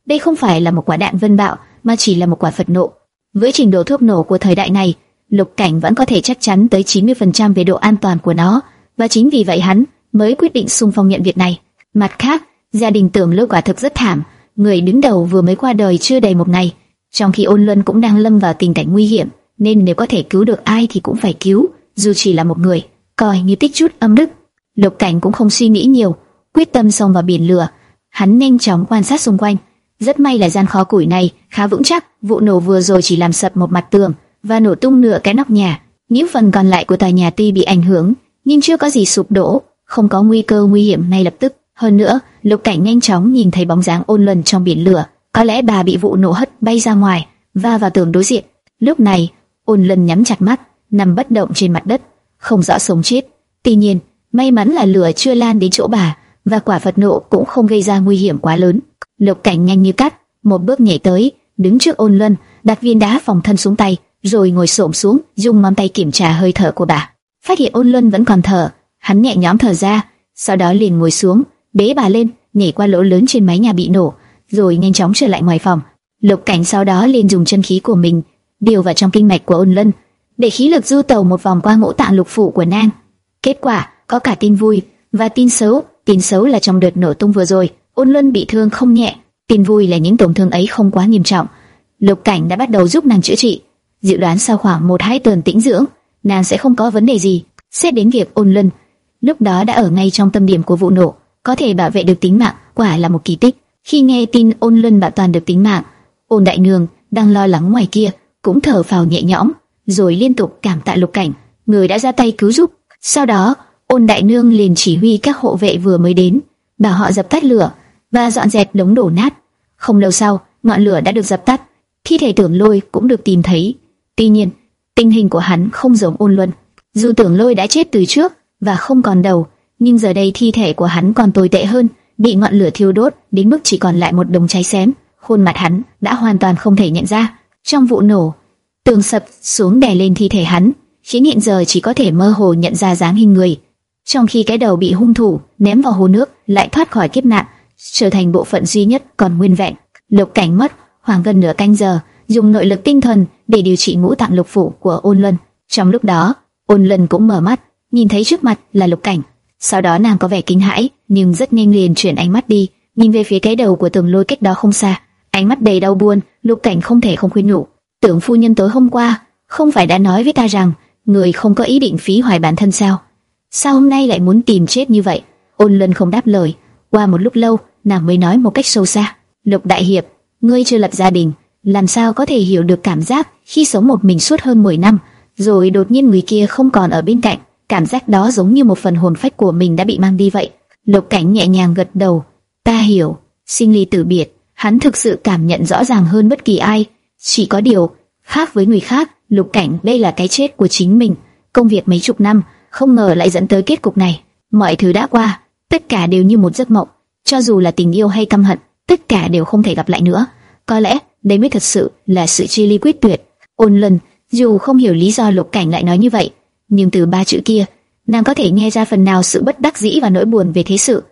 Đây không phải là một quả đạn vân bạo, mà chỉ là một quả Phật nộ. Với trình độ thuốc nổ của thời đại này, Lục Cảnh vẫn có thể chắc chắn tới 90% về độ an toàn của nó, và chính vì vậy hắn mới quyết định xung phong nhận việc này. Mặt khác, gia đình tưởng lôi quả thực rất thảm, người đứng đầu vừa mới qua đời chưa đầy một ngày, trong khi ôn luân cũng đang lâm vào tình cảnh nguy hiểm, nên nếu có thể cứu được ai thì cũng phải cứu, dù chỉ là một người, coi như tích chút âm đức. Lục Cảnh cũng không suy nghĩ nhiều, quyết tâm xông vào biển lửa. Hắn nhanh chóng quan sát xung quanh. Rất may là gian kho củi này khá vững chắc, vụ nổ vừa rồi chỉ làm sập một mặt tường và nổ tung nửa cái nóc nhà. Những phần còn lại của tòa nhà tuy bị ảnh hưởng, nhưng chưa có gì sụp đổ, không có nguy cơ nguy hiểm ngay lập tức. Hơn nữa, Lục Cảnh nhanh chóng nhìn thấy bóng dáng ôn luân trong biển lửa. Có lẽ bà bị vụ nổ hất bay ra ngoài, va vào tường đối diện. Lúc này, ôn luân nhắm chặt mắt, nằm bất động trên mặt đất, không rõ sống chết. Tuy nhiên, may mắn là lửa chưa lan đến chỗ bà, và quả Phật nộ cũng không gây ra nguy hiểm quá lớn. Lục Cảnh nhanh như cắt, một bước nhảy tới, đứng trước ôn luân, đặt viên đá phòng thân xuống tay, rồi ngồi xổm xuống, dùng ngón tay kiểm tra hơi thở của bà. Phát hiện ôn luân vẫn còn thở, hắn nhẹ nhõm thở ra, sau đó liền ngồi xuống, bế bà lên, nhảy qua lỗ lớn trên mái nhà bị nổ, rồi nhanh chóng trở lại ngoài phòng. Lục Cảnh sau đó liền dùng chân khí của mình điều vào trong kinh mạch của ôn luân, để khí lực du tàu một vòng qua ngũ tạng lục phủ của nàng. Kết quả có cả tin vui và tin xấu. Tin xấu là trong đợt nổ tung vừa rồi, ôn luân bị thương không nhẹ. Tin vui là những tổn thương ấy không quá nghiêm trọng. Lục Cảnh đã bắt đầu giúp nàng chữa trị. Dự đoán sau khoảng một hai tuần tĩnh dưỡng, nàng sẽ không có vấn đề gì. Xét đến việc ôn lân lúc đó đã ở ngay trong tâm điểm của vụ nổ, có thể bảo vệ được tính mạng, quả là một kỳ tích. Khi nghe tin ôn lân bảo toàn được tính mạng, ôn đại nương đang lo lắng ngoài kia cũng thở phào nhẹ nhõm, rồi liên tục cảm tạ Lục Cảnh, người đã ra tay cứu giúp. Sau đó, ôn đại nương liền chỉ huy các hộ vệ vừa mới đến, bảo họ dập tắt lửa và dọn dẹp đống đổ nát. Không lâu sau, ngọn lửa đã được dập tắt, thi thể tưởng lôi cũng được tìm thấy. Tuy nhiên, tình hình của hắn không giống ôn luân. Dù tưởng lôi đã chết từ trước và không còn đầu, nhưng giờ đây thi thể của hắn còn tồi tệ hơn, bị ngọn lửa thiêu đốt đến mức chỉ còn lại một đống cháy xém. Khuôn mặt hắn đã hoàn toàn không thể nhận ra. Trong vụ nổ, tường sập xuống đè lên thi thể hắn, khiến hiện giờ chỉ có thể mơ hồ nhận ra dáng hình người trong khi cái đầu bị hung thủ ném vào hồ nước lại thoát khỏi kiếp nạn, trở thành bộ phận duy nhất còn nguyên vẹn. Lục Cảnh mất khoảng gần nửa canh giờ, dùng nội lực tinh thần để điều trị ngũ tạng lục phủ của Ôn Luân. Trong lúc đó, Ôn Luân cũng mở mắt, nhìn thấy trước mặt là Lục Cảnh. Sau đó nàng có vẻ kinh hãi, nhưng rất nhanh liền chuyển ánh mắt đi, nhìn về phía cái đầu của Tường Lôi cách đó không xa, ánh mắt đầy đau buồn. Lục Cảnh không thể không khuyên nhủ, tưởng phu nhân tối hôm qua không phải đã nói với ta rằng người không có ý định phí hoài bản thân sao? sao hôm nay lại muốn tìm chết như vậy? Ôn Lân không đáp lời. Qua một lúc lâu, nàng mới nói một cách sâu xa: Lục Đại Hiệp, ngươi chưa lập gia đình, làm sao có thể hiểu được cảm giác khi sống một mình suốt hơn 10 năm, rồi đột nhiên người kia không còn ở bên cạnh, cảm giác đó giống như một phần hồn phách của mình đã bị mang đi vậy. Lục Cảnh nhẹ nhàng gật đầu, ta hiểu, sinh ly tử biệt, hắn thực sự cảm nhận rõ ràng hơn bất kỳ ai, chỉ có điều khác với người khác Lục Cảnh, đây là cái chết của chính mình. Công việc mấy chục năm, không ngờ lại dẫn tới kết cục này. Mọi thứ đã qua, tất cả đều như một giấc mộng. Cho dù là tình yêu hay căm hận, tất cả đều không thể gặp lại nữa. Có lẽ đây mới thật sự là sự chi ly quyết tuyệt. Ôn lần, dù không hiểu lý do Lục Cảnh lại nói như vậy, nhưng từ ba chữ kia, nàng có thể nghe ra phần nào sự bất đắc dĩ và nỗi buồn về thế sự.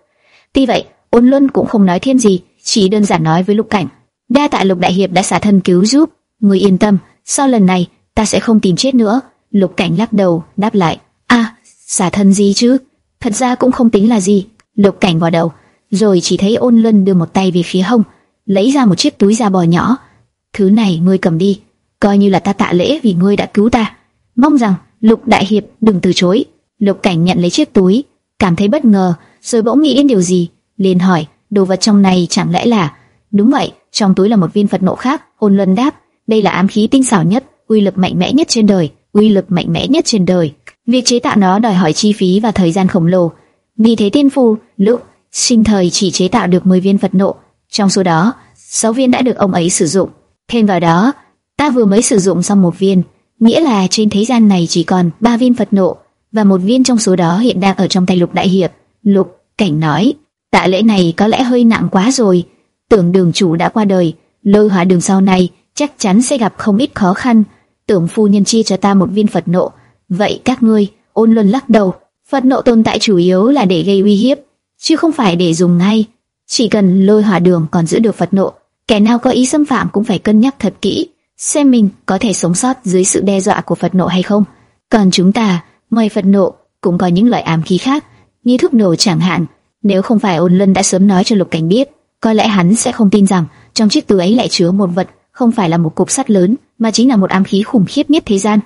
Tuy vậy, Ôn Luân cũng không nói thêm gì, chỉ đơn giản nói với Lục Cảnh: "Đa tạ Lục đại hiệp đã xả thân cứu giúp, người yên tâm, sau lần này ta sẽ không tìm chết nữa." Lục Cảnh lắc đầu, đáp lại: "A, xả thân gì chứ? Thật ra cũng không tính là gì." Lục Cảnh vào đầu, rồi chỉ thấy Ôn Luân đưa một tay về phía hông, lấy ra một chiếc túi da bò nhỏ. "Thứ này ngươi cầm đi, coi như là ta tạ lễ vì ngươi đã cứu ta. Mong rằng Lục đại hiệp đừng từ chối." Lục Cảnh nhận lấy chiếc túi, cảm thấy bất ngờ, rồi bỗng nghĩ đến điều gì, liền hỏi: "Đồ vật trong này chẳng lẽ là?" "Đúng vậy, trong túi là một viên Phật nộ khác." Ôn Luân đáp: "Đây là ám khí tinh xảo nhất, uy lực mạnh mẽ nhất trên đời, uy lực mạnh mẽ nhất trên đời. Việc chế tạo nó đòi hỏi chi phí và thời gian khổng lồ. Vì thế tiên phu, lục sinh thời chỉ chế tạo được 10 viên Phật nộ, trong số đó, 6 viên đã được ông ấy sử dụng. Thêm vào đó, ta vừa mới sử dụng xong một viên, nghĩa là trên thế gian này chỉ còn 3 viên Phật nộ, và một viên trong số đó hiện đang ở trong tay Lục Đại Hiệp. Lục Cảnh nói, tạ lễ này có lẽ hơi nặng quá rồi. Tưởng đường chủ đã qua đời, lôi hỏa đường sau này chắc chắn sẽ gặp không ít khó khăn. Tưởng phu nhân chi cho ta một viên Phật nộ, vậy các ngươi, ôn luân lắc đầu. Phật nộ tồn tại chủ yếu là để gây uy hiếp, chứ không phải để dùng ngay. Chỉ cần lôi hỏa đường còn giữ được Phật nộ, kẻ nào có ý xâm phạm cũng phải cân nhắc thật kỹ, xem mình có thể sống sót dưới sự đe dọa của Phật nộ hay không. Còn chúng ta, ngoài Phật nộ, cũng có những loại ám khí khác, như thuốc nổ chẳng hạn. Nếu không phải ôn lân đã sớm nói cho lục cảnh biết, có lẽ hắn sẽ không tin rằng trong chiếc túi ấy lại chứa một vật không phải là một cục sắt lớn, mà chính là một ám khí khủng khiếp nhất thế gian.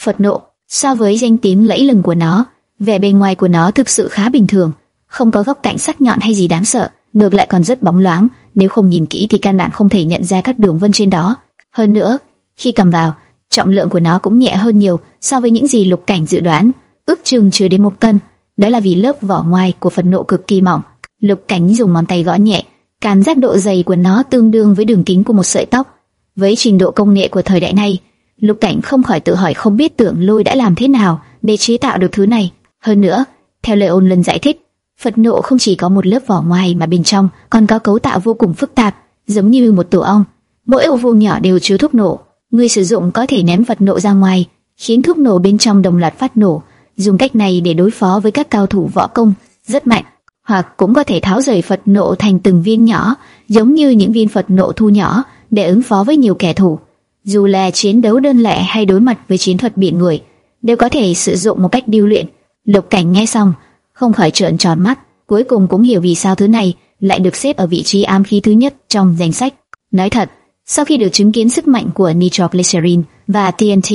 Phật nộ, so với danh tiếng lẫy lừng của nó, vẻ bề ngoài của nó thực sự khá bình thường, không có góc cạnh sắc nhọn hay gì đáng sợ, ngược lại còn rất bóng loáng, nếu không nhìn kỹ thì căn bản không thể nhận ra các đường vân trên đó. Hơn nữa, khi cầm vào, trọng lượng của nó cũng nhẹ hơn nhiều so với những gì lục cảnh dự đoán, ước chừng chưa đến một cân. Đó là vì lớp vỏ ngoài của phần nộ cực kỳ mỏng. Lục cảnh dùng ngón tay gõ nhẹ, cảm giác độ dày của nó tương đương với đường kính của một sợi tóc. Với trình độ công nghệ của thời đại này, lục cảnh không khỏi tự hỏi không biết tưởng lôi đã làm thế nào để chế tạo được thứ này. Hơn nữa, theo lời ôn lần giải thích, Phật nộ không chỉ có một lớp vỏ ngoài mà bên trong còn có cấu tạo vô cùng phức tạp, giống như một tổ ong. Mỗi ô vuông nhỏ đều chứa thuốc nổ. Người sử dụng có thể ném vật nộ ra ngoài, khiến thuốc nổ bên trong đồng loạt phát nổ. Dùng cách này để đối phó với các cao thủ võ công rất mạnh, hoặc cũng có thể tháo rời Phật nộ thành từng viên nhỏ, giống như những viên Phật nộ thu nhỏ để ứng phó với nhiều kẻ thù. Dù là chiến đấu đơn lẻ hay đối mặt với chiến thuật biển người, đều có thể sử dụng một cách điêu luyện. Lục Cảnh nghe xong, không khỏi trợn tròn mắt, cuối cùng cũng hiểu vì sao thứ này lại được xếp ở vị trí ám khí thứ nhất trong danh sách. Nói thật, sau khi được chứng kiến sức mạnh của nitroglycerin và TNT,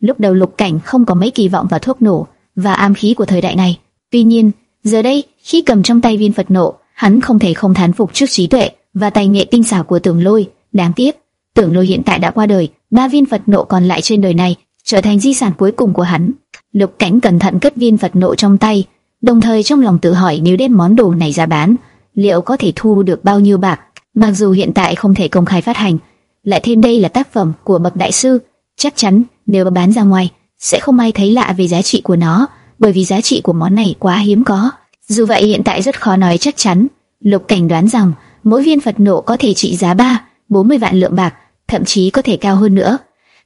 lúc đầu Lục Cảnh không có mấy kỳ vọng vào thuốc nổ và ám khí của thời đại này. Tuy nhiên, giờ đây, khi cầm trong tay viên Phật nộ, hắn không thể không thán phục trước trí tuệ và tài nghệ tinh xảo của Tưởng Lôi. Đáng tiếc, Tưởng Lôi hiện tại đã qua đời, ba viên Phật nộ còn lại trên đời này trở thành di sản cuối cùng của hắn. Lục Cảnh cẩn thận cất viên Phật nộ trong tay, đồng thời trong lòng tự hỏi nếu đem món đồ này ra bán, liệu có thể thu được bao nhiêu bạc. Mặc dù hiện tại không thể công khai phát hành, lại thêm đây là tác phẩm của bậc đại sư, chắc chắn nếu bán ra ngoài sẽ không ai thấy lạ về giá trị của nó, bởi vì giá trị của món này quá hiếm có. Dù vậy hiện tại rất khó nói chắc chắn. Lục Cảnh đoán rằng mỗi viên Phật nộ có thể trị giá 3, 40 vạn lượng bạc, thậm chí có thể cao hơn nữa.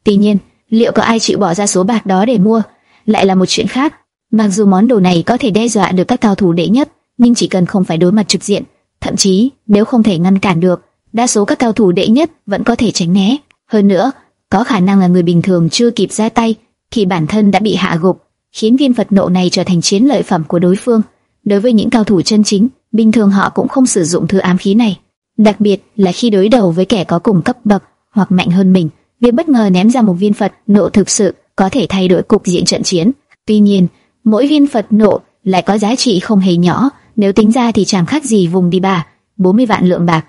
Tuy nhiên, liệu có ai chịu bỏ ra số bạc đó để mua, lại là một chuyện khác. Mặc dù món đồ này có thể đe dọa được các cao thủ đệ nhất, nhưng chỉ cần không phải đối mặt trực diện, thậm chí nếu không thể ngăn cản được, đa số các cao thủ đệ nhất vẫn có thể tránh né. Hơn nữa, có khả năng là người bình thường chưa kịp ra tay thì bản thân đã bị hạ gục, khiến viên Phật nộ này trở thành chiến lợi phẩm của đối phương. Đối với những cao thủ chân chính, bình thường họ cũng không sử dụng thứ ám khí này, đặc biệt là khi đối đầu với kẻ có cùng cấp bậc hoặc mạnh hơn mình. Việc bất ngờ ném ra một viên Phật nộ thực sự có thể thay đổi cục diện trận chiến. Tuy nhiên, mỗi viên Phật nộ lại có giá trị không hề nhỏ, nếu tính ra thì chẳng khác gì vùng đi bà, 40 vạn lượng bạc.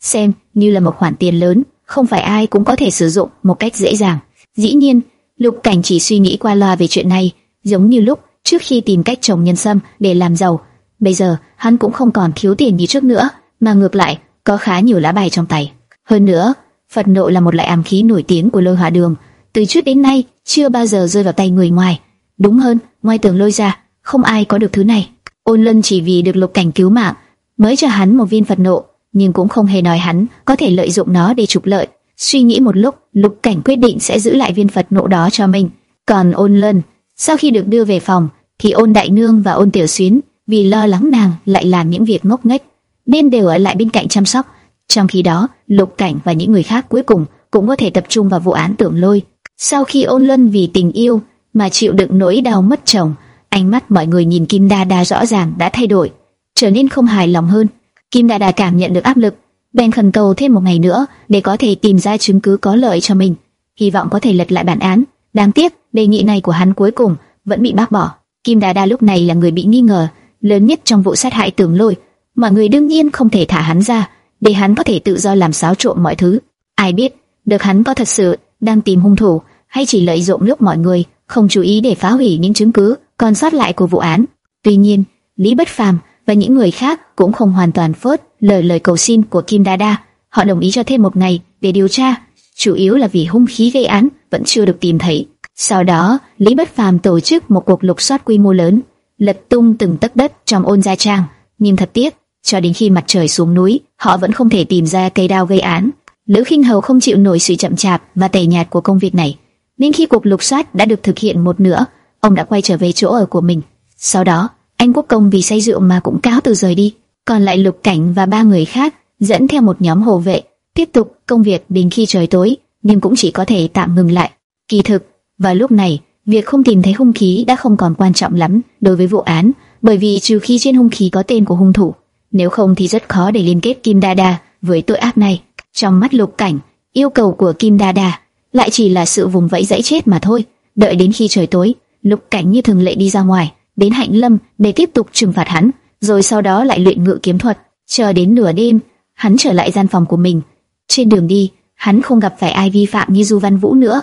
Xem như là một khoản tiền lớn, không phải ai cũng có thể sử dụng một cách dễ dàng. Dĩ nhiên, Lục Cảnh chỉ suy nghĩ qua loa về chuyện này, giống như lúc trước khi tìm cách trồng nhân sâm để làm giàu. Bây giờ, hắn cũng không còn thiếu tiền như trước nữa, mà ngược lại, có khá nhiều lá bài trong tay. Hơn nữa, Phật nộ là một loại ám khí nổi tiếng của lôi hỏa đường, từ trước đến nay chưa bao giờ rơi vào tay người ngoài. Đúng hơn, ngoài tường lôi ra, không ai có được thứ này. Ôn Lân chỉ vì được Lục Cảnh cứu mạng, mới cho hắn một viên Phật nộ, nhưng cũng không hề nói hắn có thể lợi dụng nó để trục lợi. Suy nghĩ một lúc, Lục Cảnh quyết định sẽ giữ lại viên Phật nộ đó cho mình. Còn Ôn Lân, sau khi được đưa về phòng, thì Ôn Đại Nương và Ôn Tiểu Xuyến vì lo lắng nàng lại làm những việc ngốc nghếch, nên đều ở lại bên cạnh chăm sóc. Trong khi đó, Lục Cảnh và những người khác cuối cùng cũng có thể tập trung vào vụ án tưởng lôi. Sau khi Ôn Lân vì tình yêu mà chịu đựng nỗi đau mất chồng, ánh mắt mọi người nhìn Kim Đa Đa rõ ràng đã thay đổi, trở nên không hài lòng hơn. Kim Đa Đa cảm nhận được áp lực, bèn khẩn cầu thêm một ngày nữa để có thể tìm ra chứng cứ có lợi cho mình, hy vọng có thể lật lại bản án. Đáng tiếc, đề nghị này của hắn cuối cùng vẫn bị bác bỏ. Kim Đa Đa lúc này là người bị nghi ngờ lớn nhất trong vụ sát hại Tưởng Lôi, mọi người đương nhiên không thể thả hắn ra, để hắn có thể tự do làm xáo trộn mọi thứ. Ai biết, được hắn có thật sự đang tìm hung thủ, hay chỉ lợi dụng lúc mọi người không chú ý để phá hủy những chứng cứ còn sót lại của vụ án. Tuy nhiên, Lý Bất Phàm và những người khác cũng không hoàn toàn phớt lời lời cầu xin của Kim Đa Đa. Họ đồng ý cho thêm một ngày để điều tra, chủ yếu là vì hung khí gây án vẫn chưa được tìm thấy. Sau đó, Lý Bất Phàm tổ chức một cuộc lục soát quy mô lớn, lật tung từng tấc đất trong ôn gia trang. Nhưng thật tiếc, cho đến khi mặt trời xuống núi, họ vẫn không thể tìm ra cây đao gây án. Lữ Khinh Hầu không chịu nổi sự chậm chạp và tẻ nhạt của công việc này, nên khi cuộc lục soát đã được thực hiện một nửa, ông đã quay trở về chỗ ở của mình. Sau đó, anh Quốc Công vì say rượu mà cũng cáo từ rời đi, còn lại Lục Cảnh và ba người khác dẫn theo một nhóm hộ vệ tiếp tục công việc đến khi trời tối, nhưng cũng chỉ có thể tạm ngừng lại. Kỳ thực, vào lúc này, việc không tìm thấy hung khí đã không còn quan trọng lắm đối với vụ án, bởi vì trừ khi trên hung khí có tên của hung thủ, nếu không thì rất khó để liên kết Kim Đa Đa với tội ác này. Trong mắt Lục Cảnh, yêu cầu của Kim Đa Đa lại chỉ là sự vùng vẫy dãy chết mà thôi. Đợi đến khi trời tối, Lục Cảnh như thường lệ đi ra ngoài, đến Hạnh Lâm để tiếp tục trừng phạt hắn, rồi sau đó lại luyện ngự kiếm thuật. Chờ đến nửa đêm, hắn trở lại gian phòng của mình. Trên đường đi, hắn không gặp phải ai vi phạm như Du Văn Vũ nữa.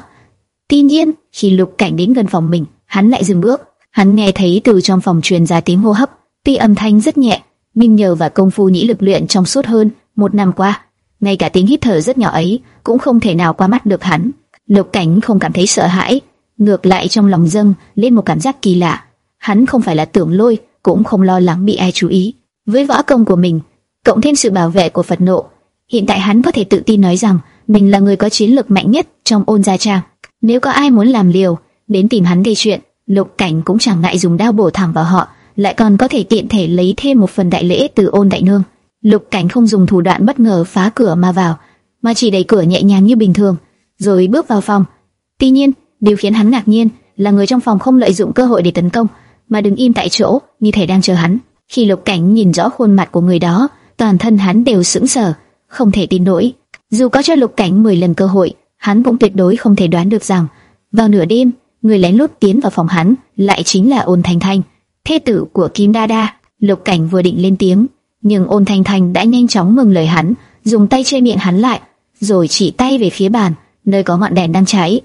Tuy nhiên, khi Lục Cảnh đến gần phòng mình, hắn lại dừng bước. Hắn nghe thấy từ trong phòng truyền ra tiếng hô hấp, tuy âm thanh rất nhẹ, nhưng nhờ vào công phu nhĩ lực luyện trong suốt hơn một năm qua, ngay cả tiếng hít thở rất nhỏ ấy cũng không thể nào qua mắt được hắn. Lục Cảnh không cảm thấy sợ hãi, ngược lại trong lòng dâng lên một cảm giác kỳ lạ. Hắn không phải là tưởng lôi, cũng không lo lắng bị ai chú ý. Với võ công của mình, cộng thêm sự bảo vệ của Phật nộ, hiện tại hắn có thể tự tin nói rằng mình là người có chiến lược mạnh nhất trong ôn gia trang. Nếu có ai muốn làm liều, đến tìm hắn gây chuyện, Lục Cảnh cũng chẳng ngại dùng đao bổ thẳng vào họ, lại còn có thể tiện thể lấy thêm một phần đại lễ từ ôn đại nương. Lục Cảnh không dùng thủ đoạn bất ngờ phá cửa mà vào, mà chỉ đẩy cửa nhẹ nhàng như bình thường, rồi bước vào phòng. Tuy nhiên, điều khiến hắn ngạc nhiên là người trong phòng không lợi dụng cơ hội để tấn công, mà đứng im tại chỗ như thể đang chờ hắn. Khi Lục Cảnh nhìn rõ khuôn mặt của người đó, toàn thân hắn đều sững sờ, không thể tin nổi. Dù có cho Lục Cảnh 10 lần cơ hội, hắn cũng tuyệt đối không thể đoán được rằng vào nửa đêm, người lén lút tiến vào phòng hắn lại chính là Ôn Thanh Thanh, thê tử của Kim Đa Đa. Lục Cảnh vừa định lên tiếng, nhưng Ôn Thanh Thanh đã nhanh chóng ngừng lời hắn, dùng tay che miệng hắn lại, rồi chỉ tay về phía bàn, nơi có ngọn đèn đang cháy.